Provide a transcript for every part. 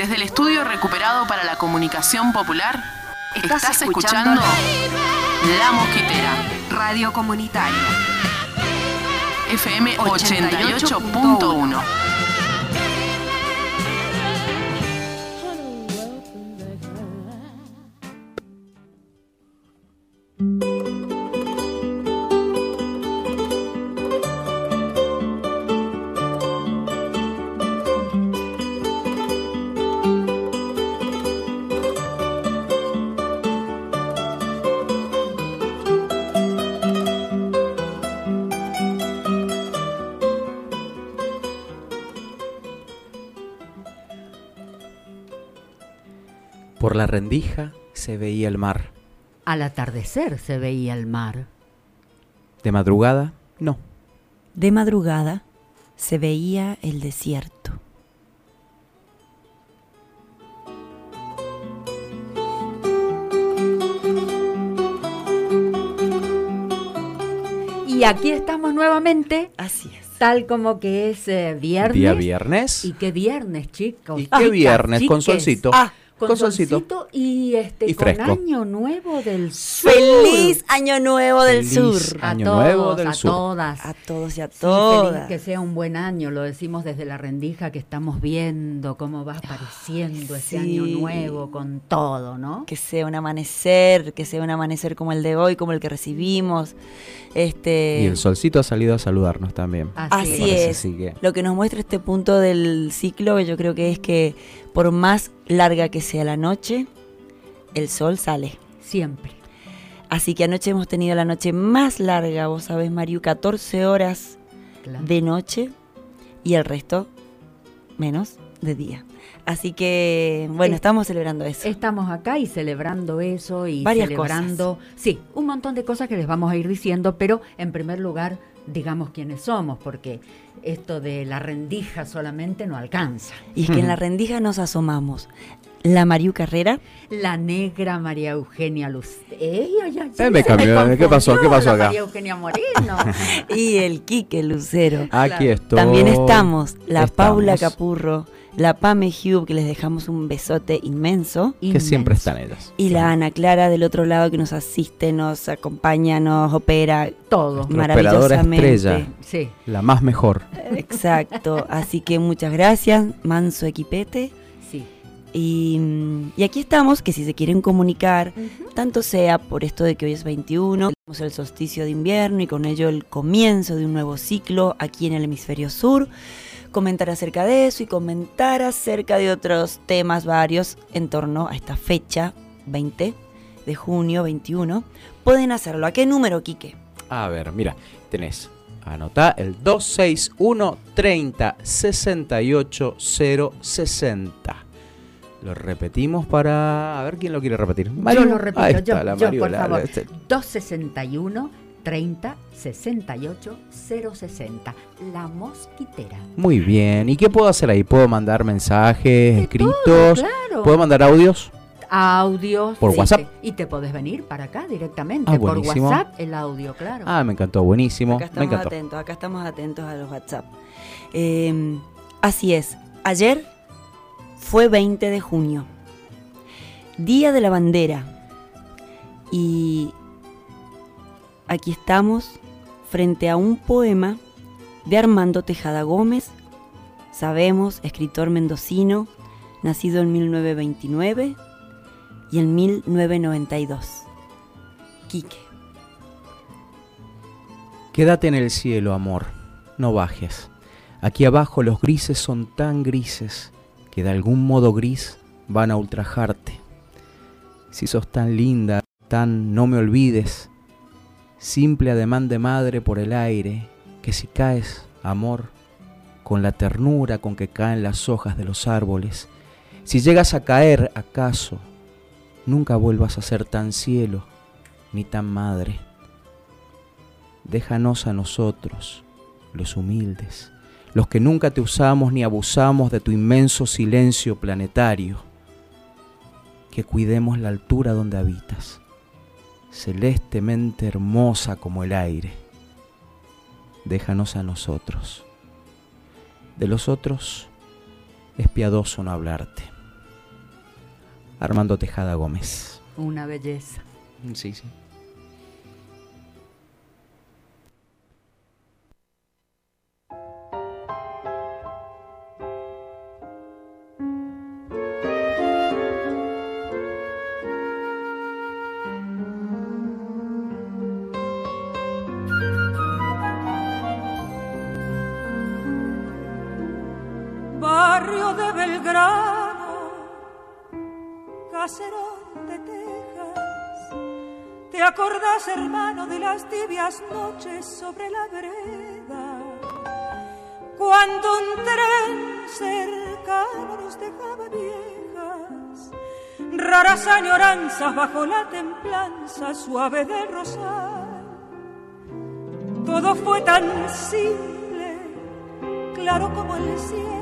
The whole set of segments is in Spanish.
Desde el estudio recuperado para la comunicación popular, estás, escuchando, La Mosquitera, Radio Comunitaria. FM 88.1. Por la rendija se veía el mar. Al atardecer se veía el mar. De madrugada, no. De madrugada se veía el desierto. Y aquí estamos nuevamente, Así es. tal como que es eh, viernes. Día viernes. ¿Y qué viernes, chicos? ¿Y qué viernes? Con chiques. solcito. Ah, Con, con solcito. solcito y este Y con fresco. año nuevo del sur. ¡Feliz Año Nuevo del Feliz Sur! a Año todos, Nuevo del a Sur. todas. A todos y a Sí, feliz todas. que sea un buen año, lo decimos desde la rendija que estamos viendo cómo va apareciendo ese sí. año nuevo con todo, ¿no? Que sea un amanecer, que sea un amanecer como el de hoy, como el que recibimos. Este, Y el solcito ha salido a saludarnos también. Así es. sí que- Lo que nos muestra este punto del ciclo, yo creo que es que por más larga que sea la noche, el sol sale. Siempre. Así que anoche hemos tenido la noche más larga, vos sabés, Mariu, 14 horas claro. de noche y el resto menos de día. Así que, bueno, Eh, estamos celebrando eso. Estamos acá y celebrando eso y Varias celebrando, sí, un montón de cosas que les vamos a ir diciendo, pero en primer lugar, digamos quiénes somos, porque esto de la rendija solamente no alcanza. Y es que en la rendija nos asomamos. La Mariu Carrera, La negra María Eugenia Luz. ¡Ey, ay, ay, Eh, me cambió, ¿qué pasó? ¿Qué pasó la acá? María Eugenia Moreno. y el Quique Lucero. Aquí estoy. También estamos la Estamos. Paula Capurro, la Pame Hugh, que les dejamos un besote inmenso. Que siempre están ellas. Y la Ana Clara del otro lado que nos asiste, nos acompaña, nos opera Todo. Maravillosamente. estrella. Sí. La más mejor. Exacto. Así que muchas gracias, Manso Equipete. Sí. Y, y aquí estamos, que si se quieren comunicar, tanto sea por esto de que hoy es 21, tenemos el solsticio de invierno y con ello el comienzo de un nuevo ciclo aquí en el hemisferio sur, comentar acerca de eso y comentar acerca de otros temas varios en torno a esta fecha, 20 de junio 21, pueden hacerlo. ¿A qué número, Quique? A ver, mira, tenés. Anotá el 261 30 68 060. Lo repetimos para. A ver quién lo quiere repetir. Yo lo repito, Ahí yo, está, la yo, Mario, por la- favor. la- este- 261 30 68 060. La mosquitera. Muy bien. ¿Y qué puedo hacer ahí? ¿Puedo mandar mensajes, De escritos? todo, claro. ¿Puedo mandar audios? Audios. ¿Por sí, WhatsApp? te- Y te podés venir para acá directamente. Ah, por. WhatsApp el audio, claro. Ah, me encantó, buenísimo. Acá Me estamos encantó. atentos, acá estamos atentos a los WhatsApp. Eh, así es, ayer fue 20 de junio, Día de la Bandera. Y aquí estamos frente a un poema de Armando Tejada Gómez, sabemos, escritor mendocino, nacido en 1929 y en 1992. Quique. Quédate en el cielo, amor, no bajes. Aquí abajo los grises son tan grises que de algún modo gris van a ultrajarte. Si sos tan linda, tan no me olvides, simple ademán de madre por el aire, que si caes, amor, con la ternura con que caen las hojas de los árboles, si llegas a caer, acaso, nunca vuelvas a ser tan cielo ni tan madre. Déjanos a nosotros, los humildes, los que nunca te usamos ni abusamos de tu inmenso silencio planetario, que cuidemos la altura donde habitas, celestemente hermosa como el aire. Déjanos a nosotros. De los otros es piadoso no hablarte. Armando Tejada Gómez. Una belleza. Sí, sí. Hermano, de las tibias noches sobre la vereda. Cuando un tren cercano nos dejaba viejas, raras añoranzas bajo la templanza suave del rosal. Todo fue tan simple, claro como el cielo,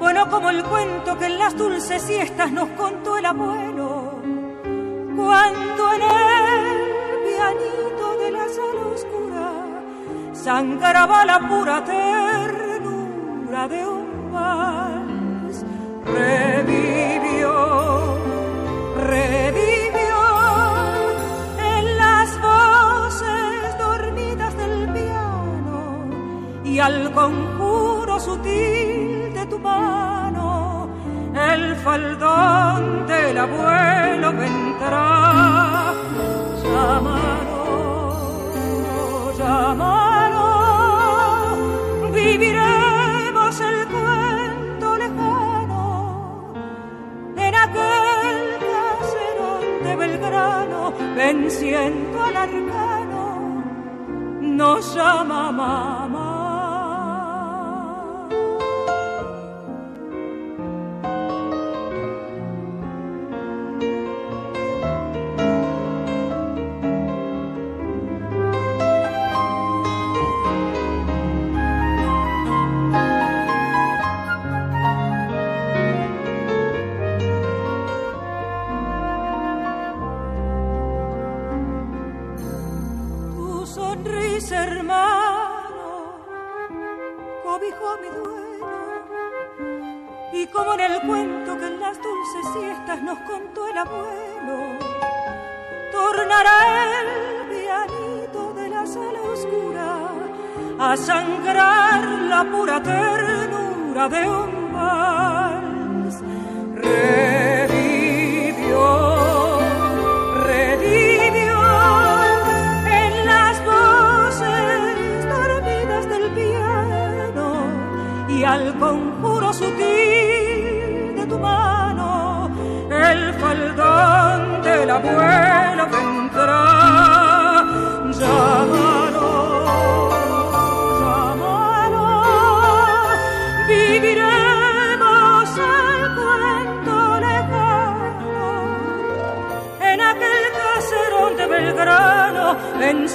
bueno como el cuento que en las dulces siestas nos contó el abuelo. Cuando en él de la sala oscura sangraba la pura ternura de un vals. Revivió, revivió en las voces dormidas del piano y al conjuro sutil tu mano el faldón del abuelo vendrá. Viviremos el cuento lejano en aquel caserón de Belgrano, venciendo al arcano, nos llama de un mal revivió, revivió en las voces dormidas del piano y al conjuro sutil de tu mano el faldón de la muerte.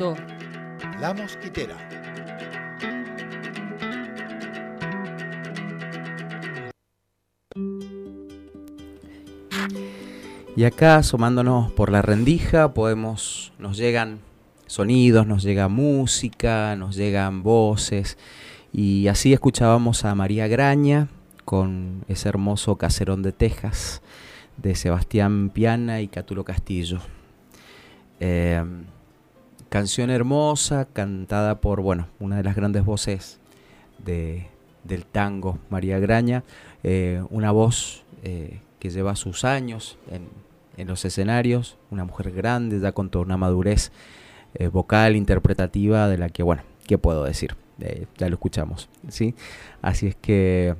La Mosquitera. Y acá, asomándonos por la rendija, podemos, nos llegan sonidos, nos llega música, nos llegan voces. Y así escuchábamos a María Graña con ese hermoso caserón de Texas de Sebastián Piana y Catulo Castillo. Eh, Canción hermosa, cantada por, bueno, una de las grandes voces de, del tango, María Graña, eh, una voz eh, que lleva sus años en, los escenarios, una mujer grande, ya con toda una madurez eh, vocal, interpretativa, de la que, bueno, ¿qué puedo decir? ya lo escuchamos, ¿sí? Así es que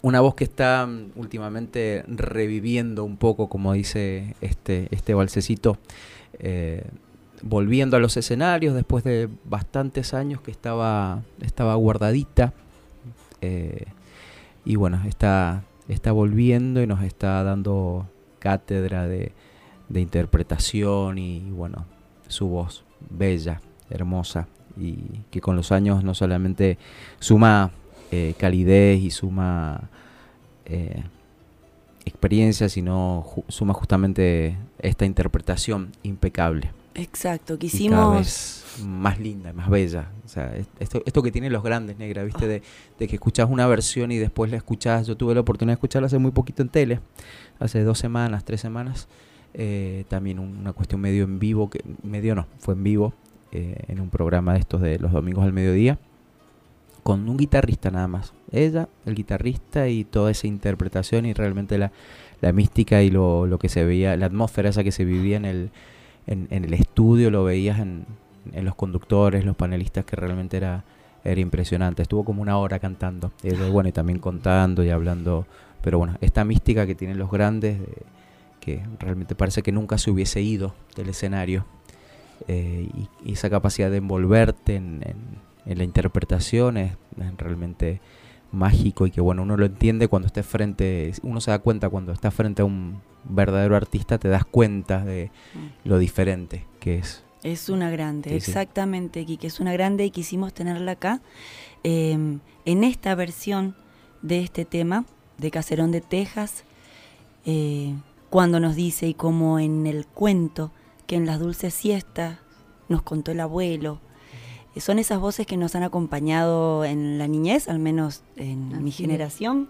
una voz que está mm, últimamente reviviendo un poco, como dice este, este balsecito, volviendo a los escenarios después de bastantes años que estaba, estaba guardadita. Eh, y bueno, está, está volviendo y nos está dando cátedra de, interpretación y, bueno, su voz bella, hermosa y que con los años no solamente suma eh, calidez y suma eh, experiencia, sino suma justamente esta interpretación impecable. Exacto, quisimos... cada vez más linda, más bella. O sea, esto, esto que tienen los grandes, negra, ¿viste? De, que escuchas una versión y después la escuchás. Yo tuve la oportunidad de escucharla hace muy poquito en tele, hace dos semanas, tres semanas. Eh, también una cuestión medio en vivo, que medio no, fue en vivo, eh, en un programa de estos de los domingos al mediodía, con un guitarrista nada más. Ella, el guitarrista y toda esa interpretación y realmente la, la mística y lo, lo que se veía, la atmósfera esa que se vivía en el en, el estudio, lo veías en, en, los conductores, los panelistas, que realmente era, era impresionante. Estuvo como una hora cantando, y bueno, y también contando y hablando. Pero bueno, esta mística que tienen los grandes, que realmente parece que nunca se hubiese ido del escenario, eh, y, esa capacidad de envolverte en, la interpretación es realmente mágico y que bueno, uno lo entiende cuando esté frente, uno se da cuenta cuando está frente a un verdadero artista, te das cuenta de mm. lo diferente que es. Es una grande, exactamente, Kiki, es una grande y quisimos tenerla acá em, en esta versión de este tema de Caserón de Texas, eh, cuando nos dice y como en el cuento que en las dulces siestas nos contó el abuelo, son esas voces que nos han acompañado en la niñez, al menos en mi generación,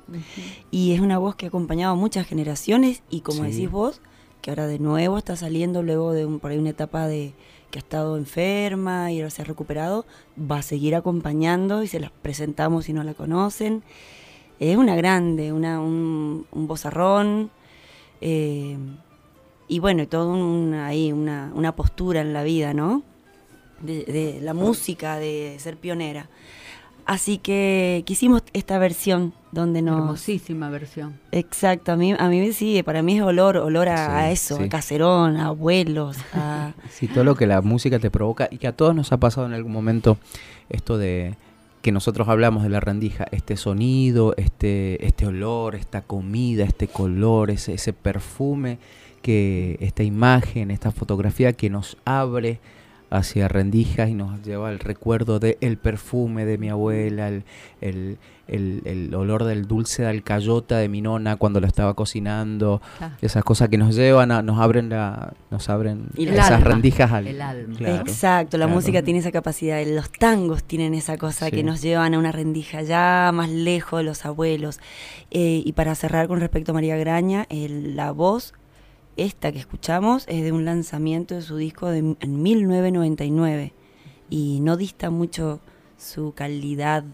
y es una voz que ha acompañado a muchas generaciones y como decís vos, que ahora de nuevo está saliendo luego de un, por ahí una etapa de que ha estado enferma y ahora se ha recuperado, va a seguir acompañando y se las presentamos si no la conocen. Es una grande, una, un, un bozarrón. Eh, y bueno, todo ahí una, una postura en la vida, ¿no? De, la música, de ser pionera. Así que quisimos esta versión donde nos... Hermosísima versión. Exacto, a mí, a mí sí, para mí es olor, olor a, eso, a caserón, a abuelos, a... Sí, todo lo que la música te provoca y que a todos nos ha pasado en algún momento esto de que nosotros hablamos de la rendija, este sonido, este, este olor, esta comida, este color, ese, ese perfume, que esta imagen, esta fotografía que nos abre hacia rendijas y nos lleva al recuerdo del el perfume de mi abuela, el, el, el, olor del dulce de alcayota de mi nona cuando la estaba cocinando, esas cosas que nos llevan, a, nos abren la, nos abren esas rendijas al el alma. Exacto, la música tiene esa capacidad, los tangos tienen esa cosa que nos llevan a una rendija ya más lejos de los abuelos. Eh, y para cerrar con respecto a María Graña, la voz esta que escuchamos es de un lanzamiento de su disco de, en 1999 y no dista mucho su calidad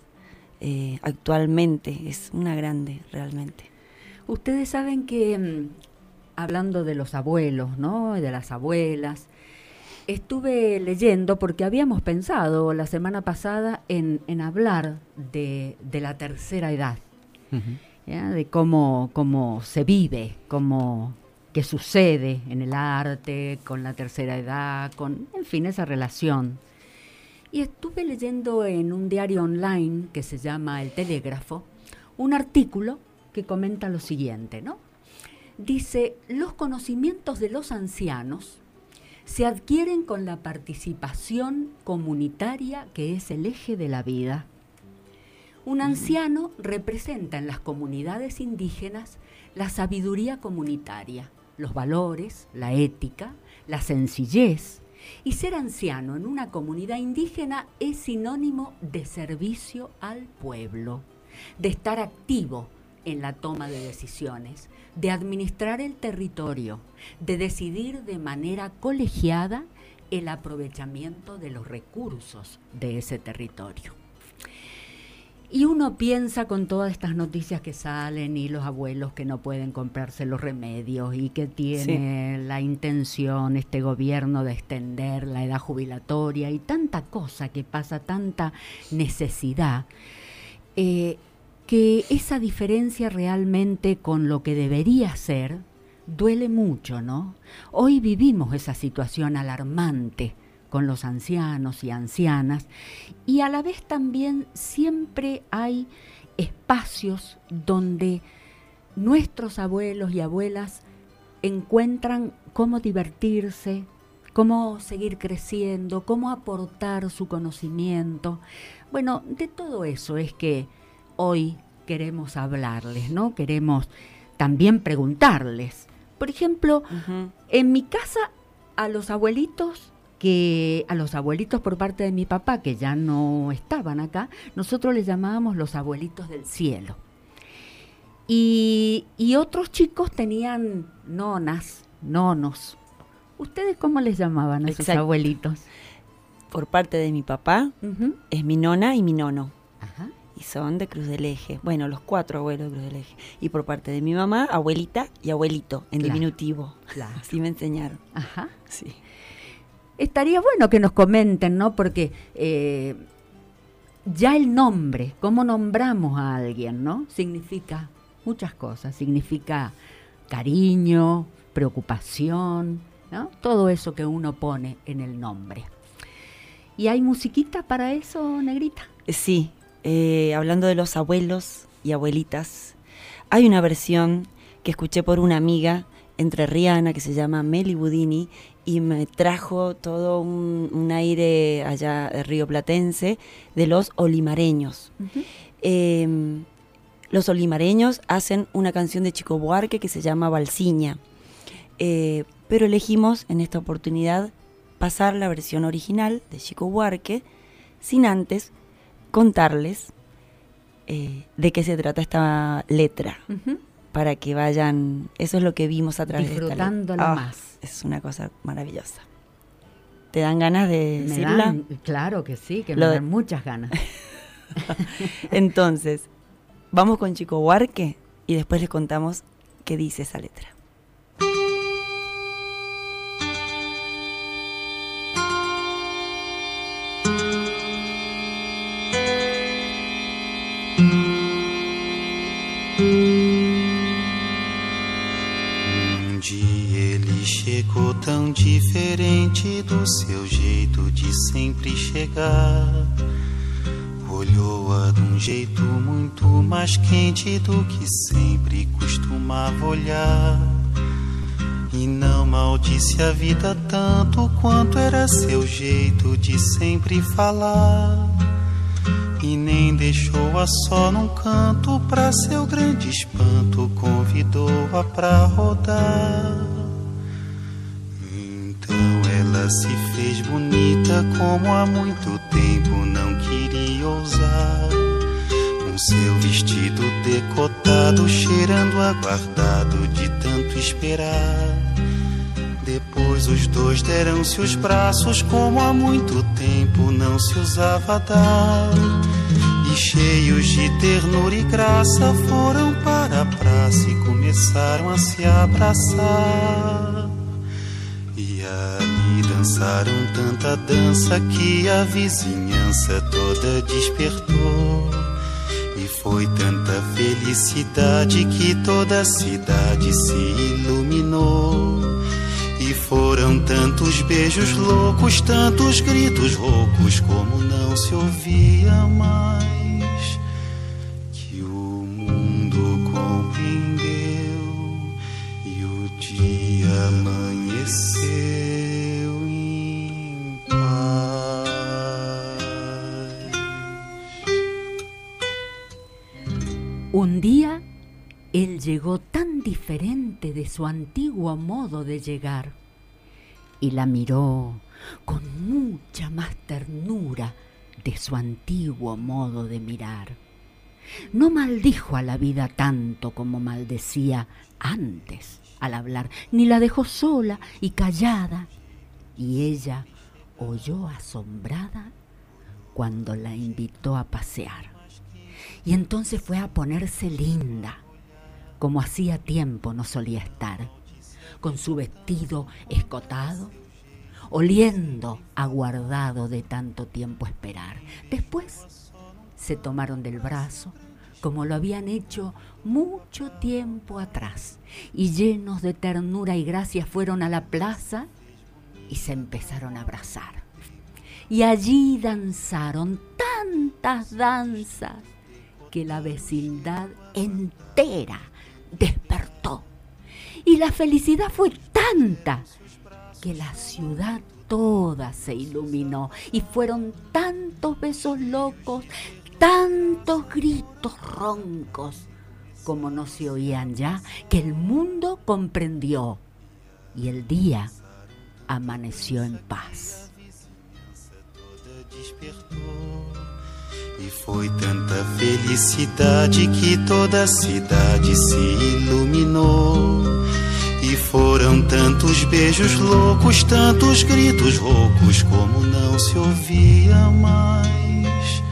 eh, actualmente. Es una grande, realmente. Ustedes saben que, mm, hablando de los abuelos, ¿no? Y de las abuelas, estuve leyendo porque habíamos pensado la semana pasada en, hablar de, la tercera edad, de cómo, cómo se vive, cómo que sucede en el arte, con la tercera edad, con, en fin, esa relación. Y estuve leyendo en un diario online que se llama El Telégrafo, un artículo que comenta lo siguiente, ¿no? Dice, los conocimientos de los ancianos se adquieren con la participación comunitaria que es el eje de la vida. Un anciano representa en las comunidades indígenas la sabiduría comunitaria, los valores, la ética, la sencillez. Y ser anciano en una comunidad indígena es sinónimo de servicio al pueblo, de estar activo en la toma de decisiones, de administrar el territorio, de decidir de manera colegiada el aprovechamiento de los recursos de ese territorio. Y uno piensa con todas estas noticias que salen y los abuelos que no pueden comprarse los remedios y que tiene la intención este gobierno de extender la edad jubilatoria y tanta cosa que pasa, tanta necesidad, eh, que esa diferencia realmente con lo que debería ser duele mucho, ¿no? Hoy vivimos esa situación alarmante con los ancianos y ancianas y a la vez también siempre hay espacios donde nuestros abuelos y abuelas encuentran cómo divertirse, cómo seguir creciendo, cómo aportar su conocimiento. Bueno, de todo eso es que hoy queremos hablarles, ¿no? Queremos también preguntarles. Por ejemplo, en mi casa a los abuelitos que a los abuelitos por parte de mi papá, que ya no estaban acá, nosotros les llamábamos los abuelitos del cielo. Y, otros chicos tenían nonas, nonos. ¿Ustedes cómo les llamaban a sus abuelitos? Por parte de mi papá, es mi nona y mi nono. Y son de Cruz del Eje. Bueno, los cuatro abuelos de Cruz del Eje. Y por parte de mi mamá, abuelita y abuelito, en diminutivo. Así me enseñaron. Ajá. Sí estaría bueno que nos comenten, ¿no? Porque eh, ya el nombre, cómo nombramos a alguien, ¿no? Significa muchas cosas. Significa cariño, preocupación, ¿no? Todo eso que uno pone en el nombre. ¿Y hay musiquita para eso, Negrita? Sí, eh, hablando de los abuelos y abuelitas, hay una versión que escuché por una amiga entre Rihanna que se llama Meli Budini y me trajo todo un, aire allá de Río Platense de los olimareños. Em, los olimareños hacen una canción de Chico Buarque que se llama Balsiña, eh, pero elegimos en esta oportunidad pasar la versión original de Chico Buarque sin antes contarles eh, de qué se trata esta letra. Para que vayan, eso es lo que vimos a través de esta letra. más es una cosa maravillosa. ¿Te dan ganas de me claro que sí, que me dan muchas ganas. Entonces, vamos con Chico Huarque y después les contamos qué dice esa letra. Tão diferente do seu jeito de sempre chegar. Olhou-a de um jeito muito mais quente do que sempre costumava olhar. E não maldisse a vida tanto quanto era seu jeito de sempre falar. E nem deixou-a só num canto, pra seu grande espanto, convidou-a pra rodar. Ela se fez bonita como há muito tempo não queria ousar. Com seu vestido decotado, cheirando aguardado de tanto esperar. Depois os dois deram-se os braços como há muito tempo não se usava dar. E cheios de ternura e graça foram para a praça e começaram a se abraçar. Dançaram tanta dança que a vizinhança toda despertou. E foi tanta felicidade que toda a cidade se iluminou. E foram tantos beijos loucos, tantos gritos roucos, como não se ouvia mais. Que o mundo compreendeu e o dia amanheceu. Un día él llegó tan diferente de su antiguo modo de llegar y la miró con mucha más ternura de su antiguo modo de mirar. No maldijo a la vida tanto como maldecía antes al hablar, ni la dejó sola y callada, y ella oyó asombrada cuando la invitó a pasear Y entonces fue a ponerse linda, como hacía tiempo no solía estar, con su vestido escotado, oliendo aguardado de tanto tiempo esperar. Después se tomaron del brazo, como lo habían hecho mucho tiempo atrás, y llenos de ternura y gracia fueron a la plaza y se empezaron a abrazar. Y allí danzaron tantas danzas que la vecindad entera despertó. Y la felicidad fue tanta que la ciudad toda se iluminó y fueron tantos besos locos, tantos gritos roncos, como no se oían ya, que el mundo comprendió y el día amaneció en paz. E foi tanta felicidade que toda a cidade se iluminou. E foram tantos beijos loucos, tantos gritos roucos, como não se ouvia mais.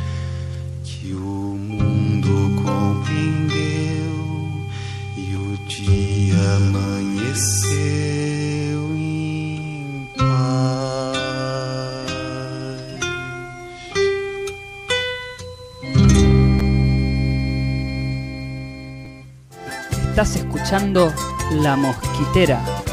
Que o mundo compreendeu e o dia amanheceu. Estás escuchando La Mosquitera.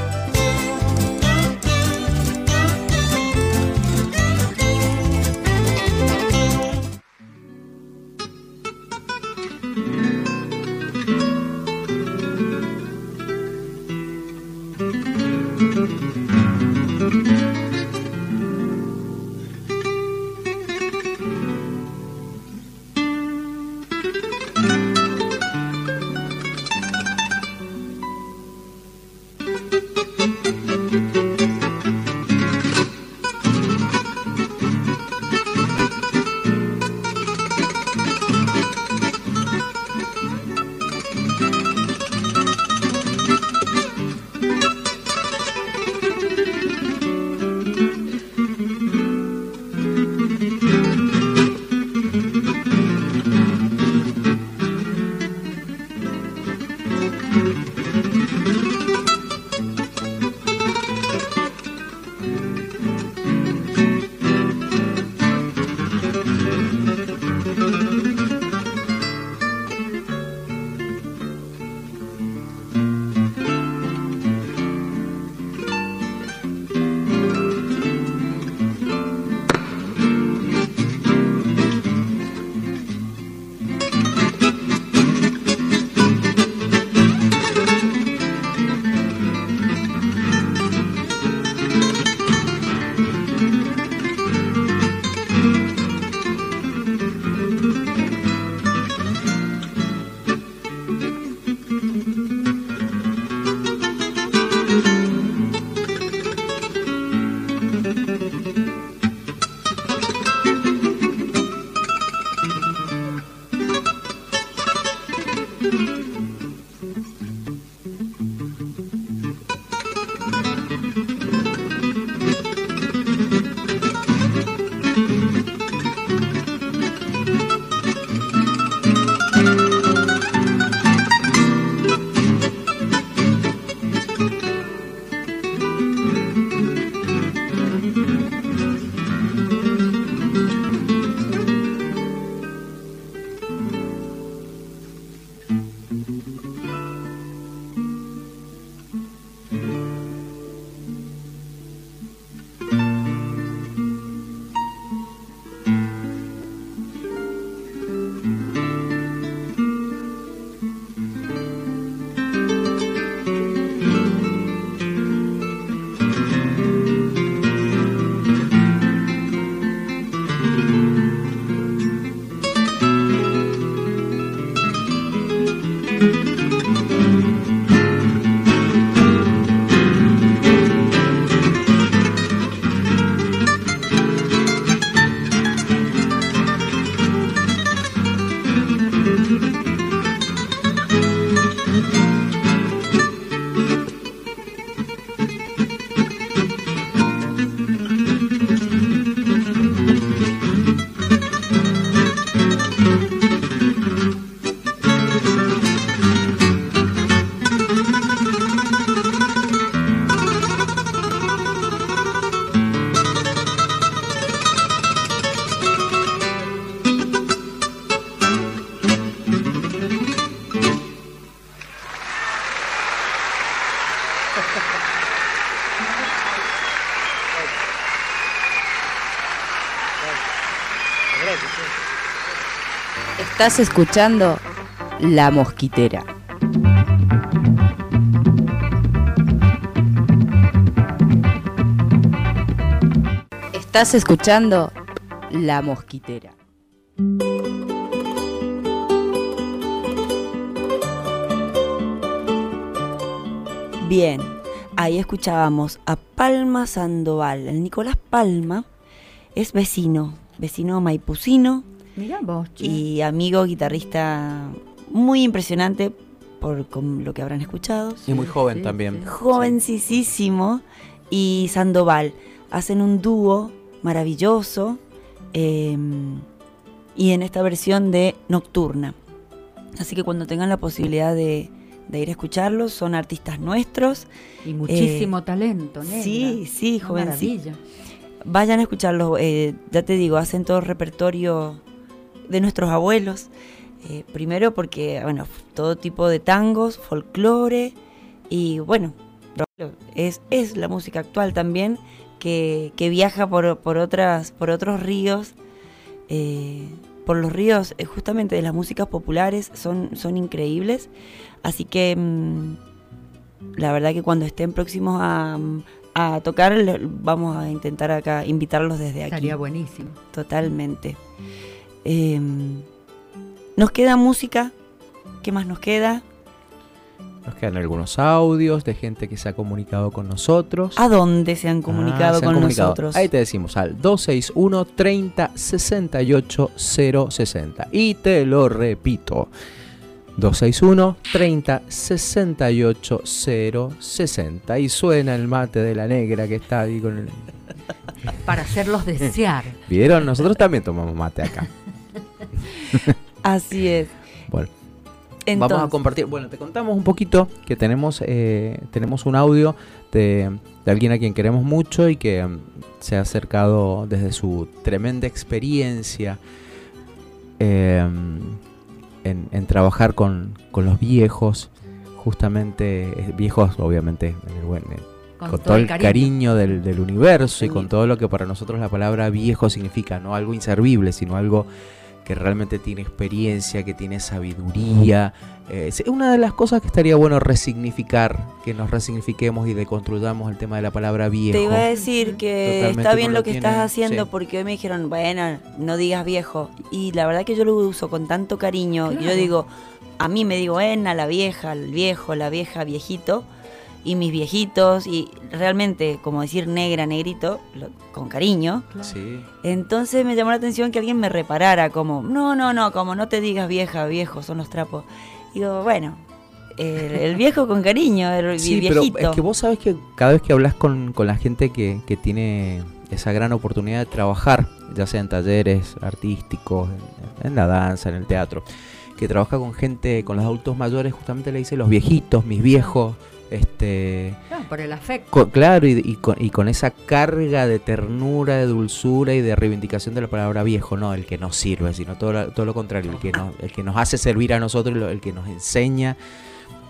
Estás escuchando La Mosquitera. Estás escuchando La Mosquitera. Bien, ahí escuchábamos a Palma Sandoval. El Nicolás Palma es vecino, vecino maipucino. Mira vos, Y amigo guitarrista muy impresionante por lo que habrán escuchado. Y muy joven también. Jovencísimo. Y Sandoval. Hacen un dúo maravilloso. Em, y en esta versión de Nocturna. Así que cuando tengan la posibilidad de, de ir a escucharlos. Son artistas nuestros. Y muchísimo eh, talento, Sí, sí, jovencilla. Vayan a escucharlos. Eh, ya te digo, hacen todo el repertorio de nuestros abuelos. Eh, primero porque, bueno, todo tipo de tangos, folclore y, bueno, es, es la música actual también que, que viaja por, por, otras, por otros ríos por los ríos justamente de las músicas populares son, son increíbles. Así que mm, la verdad que cuando estén próximos a, tocar, vamos a intentar acá invitarlos desde aquí. Estaría buenísimo. Totalmente. Em, nos queda música. ¿Qué más nos queda? Nos quedan algunos audios de gente que se ha comunicado con nosotros. ¿A dónde se han ah, comunicado con nosotros? Ahí te decimos al 261 30 68 060. Y te lo repito. 261 30 68 060 y suena el mate de la negra que está ahí con el... Para hacerlos desear. ¿Vieron? Nosotros también tomamos mate acá. Así es. Bueno. Vamos a compartir. Bueno, te contamos un poquito que tenemos, eh, tenemos un audio de, alguien a quien queremos mucho y que mm, se ha acercado desde su tremenda experiencia. Eh, en, trabajar con, los viejos, justamente eh, viejos obviamente con, todo, el cariño, del, universo y con todo lo que para nosotros la palabra viejo significa, no algo inservible, sino algo que realmente tiene experiencia, que tiene sabiduría. Eh, es una de las cosas que estaría bueno resignificar, que nos resignifiquemos y deconstruyamos el tema de la palabra viejo. Te iba a decir que está bien lo que estás haciendo porque hoy me dijeron, bueno, no digas viejo. Y la verdad que yo lo uso con tanto cariño. Y yo digo, a mí me digo, Ena, la vieja, el viejo, la vieja, viejito y mis viejitos y realmente como decir negra, negrito, con cariño. Entonces me llamó la atención que alguien me reparara como, no, no, no, como no te digas vieja, viejo, son los trapos. Digo, bueno, el, viejo con cariño, el sí, viejito. Pero es que vos sabes que cada vez que hablas con, la gente que, que, tiene esa gran oportunidad de trabajar, ya sea en talleres artísticos, en la danza, en el teatro, que trabaja con gente, con los adultos mayores, justamente le dice los viejitos, mis viejos, este, por el afecto. claro, y, con, esa carga de ternura, de dulzura y de reivindicación de la palabra viejo, no el que nos sirve, sino todo, todo lo contrario, el que, nos, el que nos hace servir a nosotros, el que nos enseña.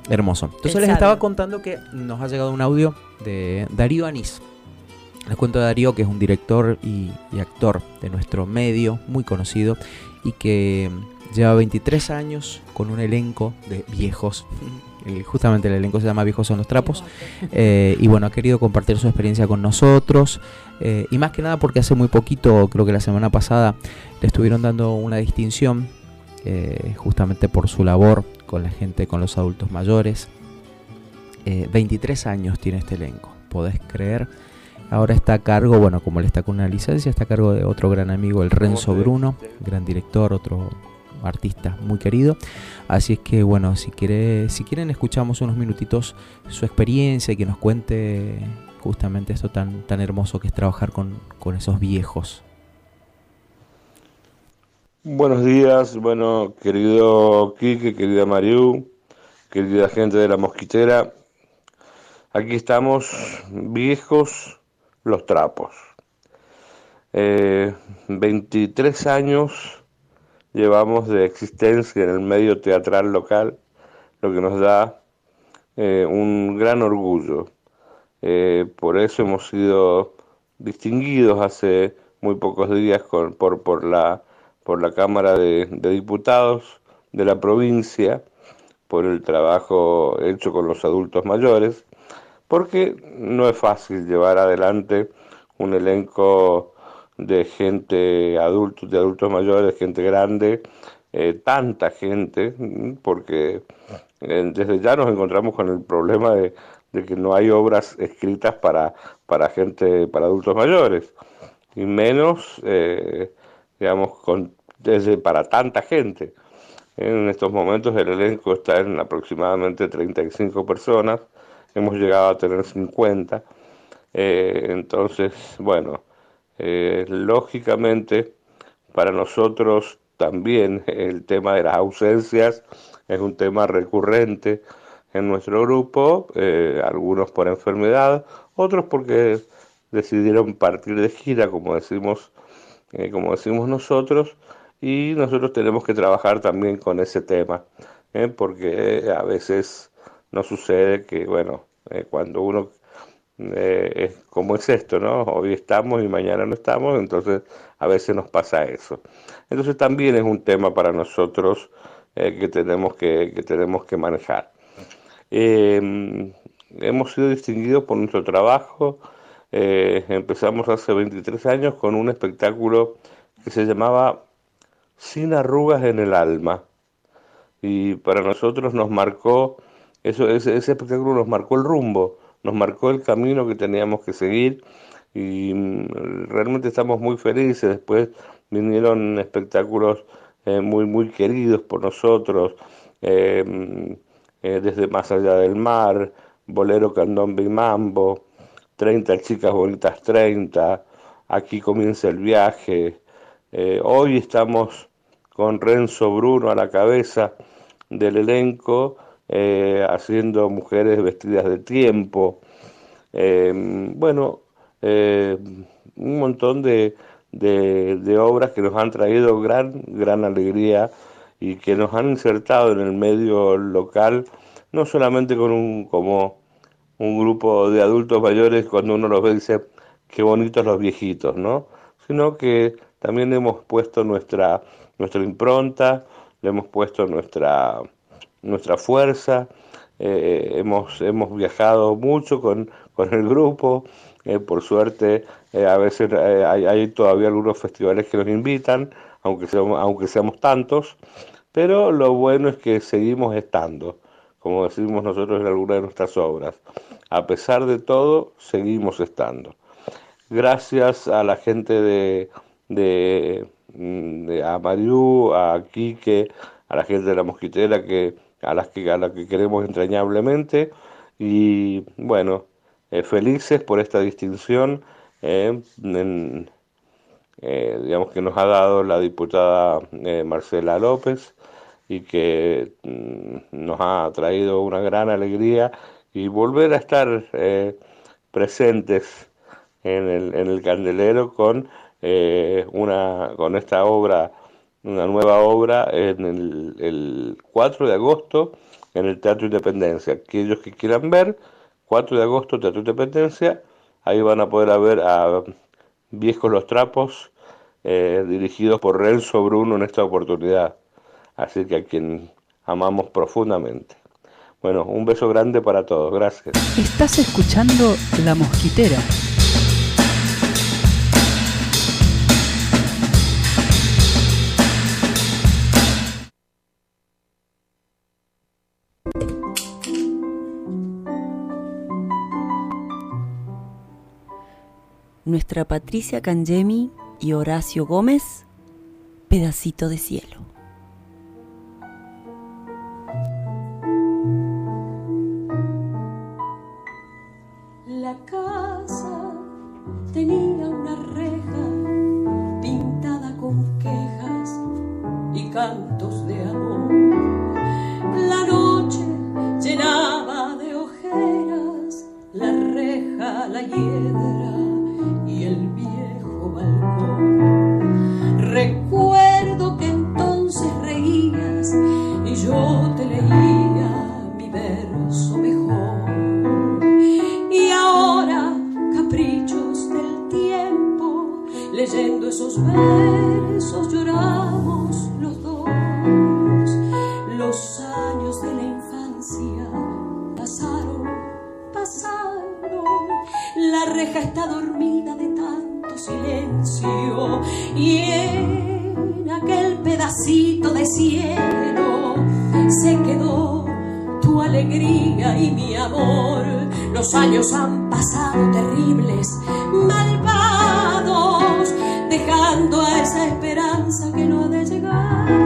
Hermoso. Entonces les estaba contando que nos ha llegado un audio de Darío Anís. Les cuento de Darío, que es un director y, y actor de nuestro medio, muy conocido, y que lleva 23 años con un elenco de viejos justamente el elenco se llama Viejos son los trapos, eh, y bueno, ha querido compartir su experiencia con nosotros, eh, y más que nada porque hace muy poquito, creo que la semana pasada, le estuvieron dando una distinción, eh, justamente por su labor con la gente, con los adultos mayores. 23 años tiene este elenco, podés creer. Ahora está a cargo, bueno, como él está con una licencia, está a cargo de otro gran amigo, el Renzo Bruno, gran director, otro artista muy querido. Así es que bueno, si, quiere, si quieren escuchamos unos minutitos su experiencia y que nos cuente justamente esto tan, tan hermoso que es trabajar con, esos viejos. Buenos días, bueno, querido Quique, querida Mariú, querida gente de la mosquitera. Aquí estamos, viejos los trapos. 23 eh, años llevamos de existencia en el medio teatral local, lo que nos da eh, un gran orgullo. Eh, por eso hemos sido distinguidos hace muy pocos días por, por, la, por la Cámara de, Diputados de la provincia, por el trabajo hecho con los adultos mayores, porque no es fácil llevar adelante un elenco de gente adultos, de adultos mayores, gente grande, eh, tanta gente, porque eh, desde ya nos encontramos con el problema de, de que no hay obras escritas para, para gente, para adultos mayores, y menos, eh, digamos, con, desde para tanta gente. En estos momentos el elenco está en aproximadamente 35 personas, hemos llegado a tener 50, eh, entonces, bueno, eh, lógicamente para nosotros también el tema de las ausencias es un tema recurrente en nuestro grupo, eh, algunos por enfermedad, otros porque decidieron partir de gira, como decimos, eh, como decimos nosotros, y nosotros tenemos que trabajar también con ese tema, porque a veces no sucede que, bueno, cuando uno, es como es esto, ¿no? Hoy estamos y mañana no estamos, entonces a veces nos pasa eso. Entonces también es un tema para nosotros que, tenemos que, que tenemos que manejar. Eh, hemos sido distinguidos por nuestro trabajo. Eh, empezamos hace 23 años con un espectáculo que se llamaba Sin arrugas en el alma. Y para nosotros nos marcó, eso, ese, ese espectáculo nos marcó el rumbo, nos marcó el camino que teníamos que seguir y mm, realmente estamos muy felices. Después vinieron espectáculos eh, muy, muy queridos por nosotros. Eh, eh, desde Más allá del mar, Bolero Candombe y Mambo, 30 chicas bonitas 30, aquí comienza el viaje. Hoy estamos con Renzo Bruno a la cabeza del elenco, eh, haciendo mujeres vestidas de tiempo. bueno, un montón de, de, obras que nos han traído gran, gran alegría y que nos han insertado en el medio local, no solamente con un, como un grupo de adultos mayores, cuando uno los ve dice, qué bonitos los viejitos, ¿no? Sino que también hemos puesto nuestra, nuestra impronta, le hemos puesto nuestra, nuestra fuerza, eh, hemos, hemos viajado mucho con, con el grupo, eh, por suerte eh, a veces hay, todavía algunos festivales que nos invitan, aunque seamos, aunque seamos tantos, pero lo bueno es que seguimos estando, como decimos nosotros en alguna de nuestras obras. A pesar de todo, seguimos estando. Gracias a la gente de, de, de a Mariú, a Quique, a la gente de la mosquitera que a las que a la que queremos entrañablemente. Y bueno eh, felices por esta distinción eh, eh, digamos que nos ha dado la diputada Marcela López y que mm, nos ha traído una gran alegría y volver a estar presentes en el, en el candelero con una con esta obra una nueva obra en el, el 4 de agosto en el Teatro Independencia. Aquellos que quieran ver, 4 de agosto, Teatro Independencia, ahí van a poder ver a Viejos los Trapos, eh, dirigidos por Renzo Bruno en esta oportunidad así que a quien amamos profundamente. Bueno, un beso grande para todos, gracias. Estás escuchando La Mosquitera. Nuestra Patricia Cangemi y Horacio Gómez, pedacito de cielo. Tus versos lloramos los dos. Los años de la infancia pasaron, pasaron. La reja está dormida de tanto silencio y en aquel pedacito de cielo se quedó tu alegría y mi amor. Los años han pasado terribles, malvados, dejando a esa esperanza que no ha de llegar.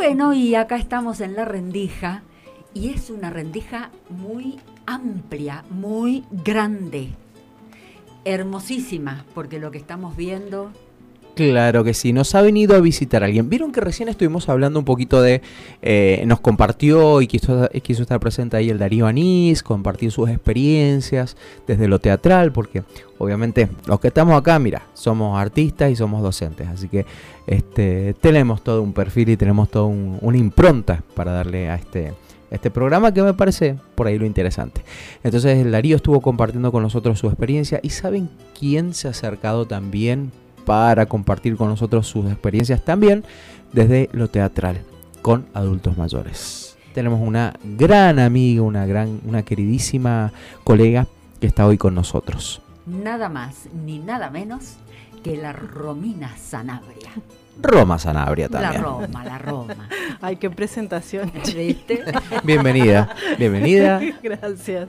Bueno, y acá estamos en la rendija y es una rendija muy amplia, muy grande, hermosísima, porque lo que estamos viendo Claro que sí, nos ha venido a visitar alguien. Vieron que recién estuvimos hablando un poquito de, eh, nos compartió y quiso, quiso estar presente ahí el Darío Anís, compartir sus experiencias desde lo teatral, porque obviamente los que estamos acá, mira, somos artistas y somos docentes, así que este, tenemos todo un perfil y tenemos toda un, una impronta para darle a este, este programa que me parece por ahí lo interesante. Entonces el Darío estuvo compartiendo con nosotros su experiencia y ¿saben quién se ha acercado también para compartir con nosotros sus experiencias también desde lo teatral con adultos mayores? Tenemos una gran amiga, una gran, una queridísima colega que está hoy con nosotros. nada más ni nada menos que la Romina Sanabria. Roma Sanabria también. La Roma, la Roma. Ay, qué presentación. ¿Viste? Bienvenida, bienvenida. Gracias.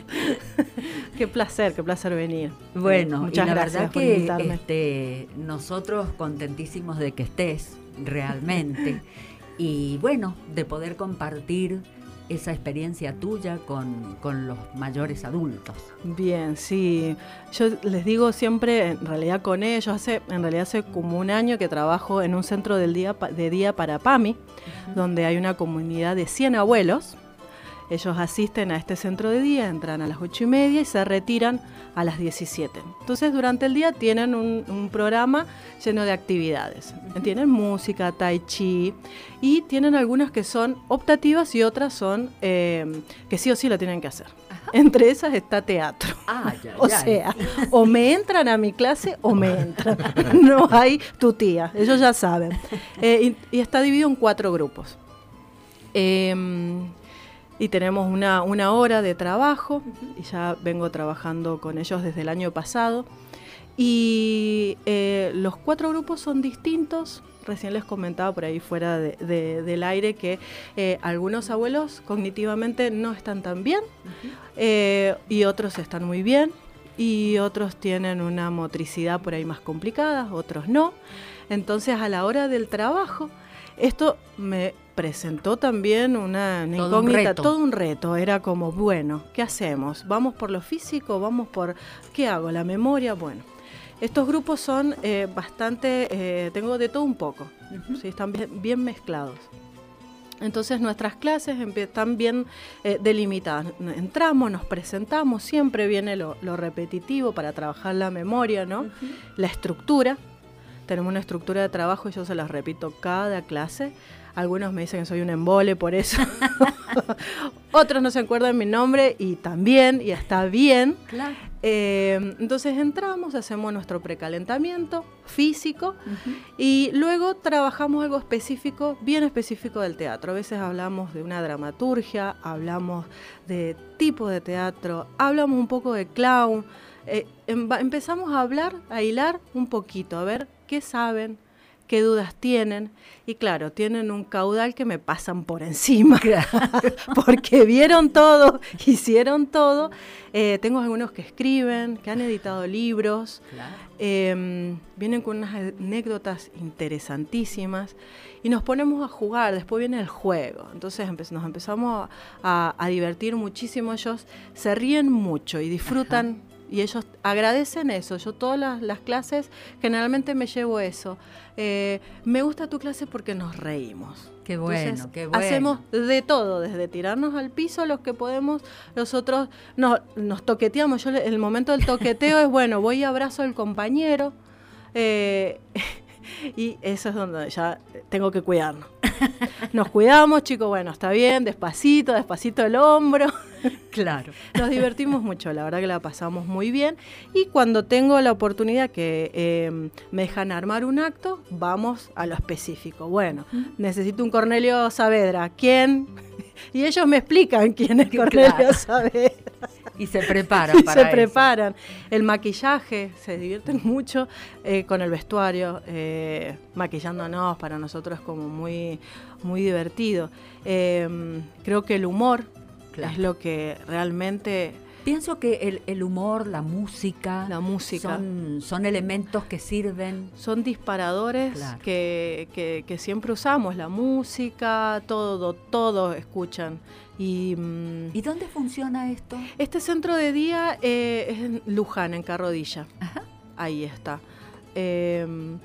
Qué placer, qué placer venir. Bueno, muchas y la gracias verdad por que invitarme. este, nosotros contentísimos de que estés realmente y bueno, de poder compartir esa experiencia tuya con, con los mayores adultos. Bien, sí. Yo les digo siempre, en realidad con ellos, hace, en realidad hace como un año que trabajo en un centro del día, de día para PAMI, donde hay una comunidad de 100 abuelos Ellos asisten a este centro de día, entran a las ocho y media y se retiran a las 17. Entonces durante el día tienen un, programa lleno de actividades. Tienen música, tai chi y tienen algunas que son optativas y otras son eh, que sí o sí lo tienen que hacer. Entre esas está teatro. Ah, o sea, o me entran a mi clase o me entran. no hay tu tía, ellos ya saben. Eh, y, está dividido en cuatro grupos. Em, y tenemos una, una, hora de trabajo, y ya vengo trabajando con ellos desde el año pasado. Y eh, los cuatro grupos son distintos, recién les comentaba por ahí fuera del aire que eh, algunos abuelos cognitivamente no están tan bien eh, y otros están muy bien y otros tienen una motricidad por ahí más complicada, otros no. Entonces a la hora del trabajo, esto me presentó también una, incógnita, todo un reto. Era como, bueno, ¿qué hacemos? ¿Vamos por lo físico? ¿Vamos por qué hago? ¿La memoria? Bueno. Estos grupos son eh, bastante, eh, tengo de todo un poco, están bien, mezclados. Entonces nuestras clases están bien eh, delimitadas. Entramos, nos presentamos, siempre viene lo, repetitivo para trabajar la memoria, ¿no? La estructura. Tenemos una estructura de trabajo y yo se las repito cada clase. Algunos me dicen que soy un embole por eso. Otros no se acuerdan mi nombre y también, y está bien. Eh, entonces entramos, hacemos nuestro precalentamiento físico y luego trabajamos algo específico, bien específico del teatro. A veces hablamos de una dramaturgia, hablamos de tipo de teatro, hablamos un poco de clown. Eh, em, empezamos a hablar, a hilar un poquito, a ver qué saben, qué dudas tienen. Y claro, tienen un caudal que me pasan por encima, porque vieron todo, hicieron todo. Eh, tengo algunos que escriben, que han editado libros, em, vienen con unas anécdotas interesantísimas y nos ponemos a jugar, después viene el juego. Entonces nos empezamos a, divertir muchísimo, ellos se ríen mucho y disfrutan y ellos agradecen eso. Yo todas las, clases generalmente me llevo eso. Eh, me gusta tu clase porque nos reímos. Qué bueno, qué bueno. Hacemos de todo, desde tirarnos al piso los que podemos, nosotros no, nos toqueteamos. Yo el momento del toqueteo es bueno, voy y abrazo al compañero. Eh, y eso es donde ya tengo que cuidarnos. Nos cuidamos, chicos, bueno, está bien, despacito, despacito el hombro. Claro. Nos divertimos mucho, la verdad que la pasamos muy bien. Y cuando tengo la oportunidad que em, me dejan armar un acto, vamos a lo específico. Bueno, necesito un Cornelio Saavedra. ¿Quién? Y ellos me explican quién es Cornelio Saavedra. Y se preparan y se preparan. El maquillaje, se divierten mucho eh, con el vestuario, eh, maquillándonos, para nosotros es como muy, muy divertido. Em, creo que el humor es lo que realmente Pienso que el, humor, la música, la música. Son, elementos que sirven. Son disparadores que, siempre usamos, la música, todo, todo escuchan. Y, mm, ¿Y dónde funciona esto? Este centro de día eh, es en Luján, en Carrodilla. Ahí está. Em,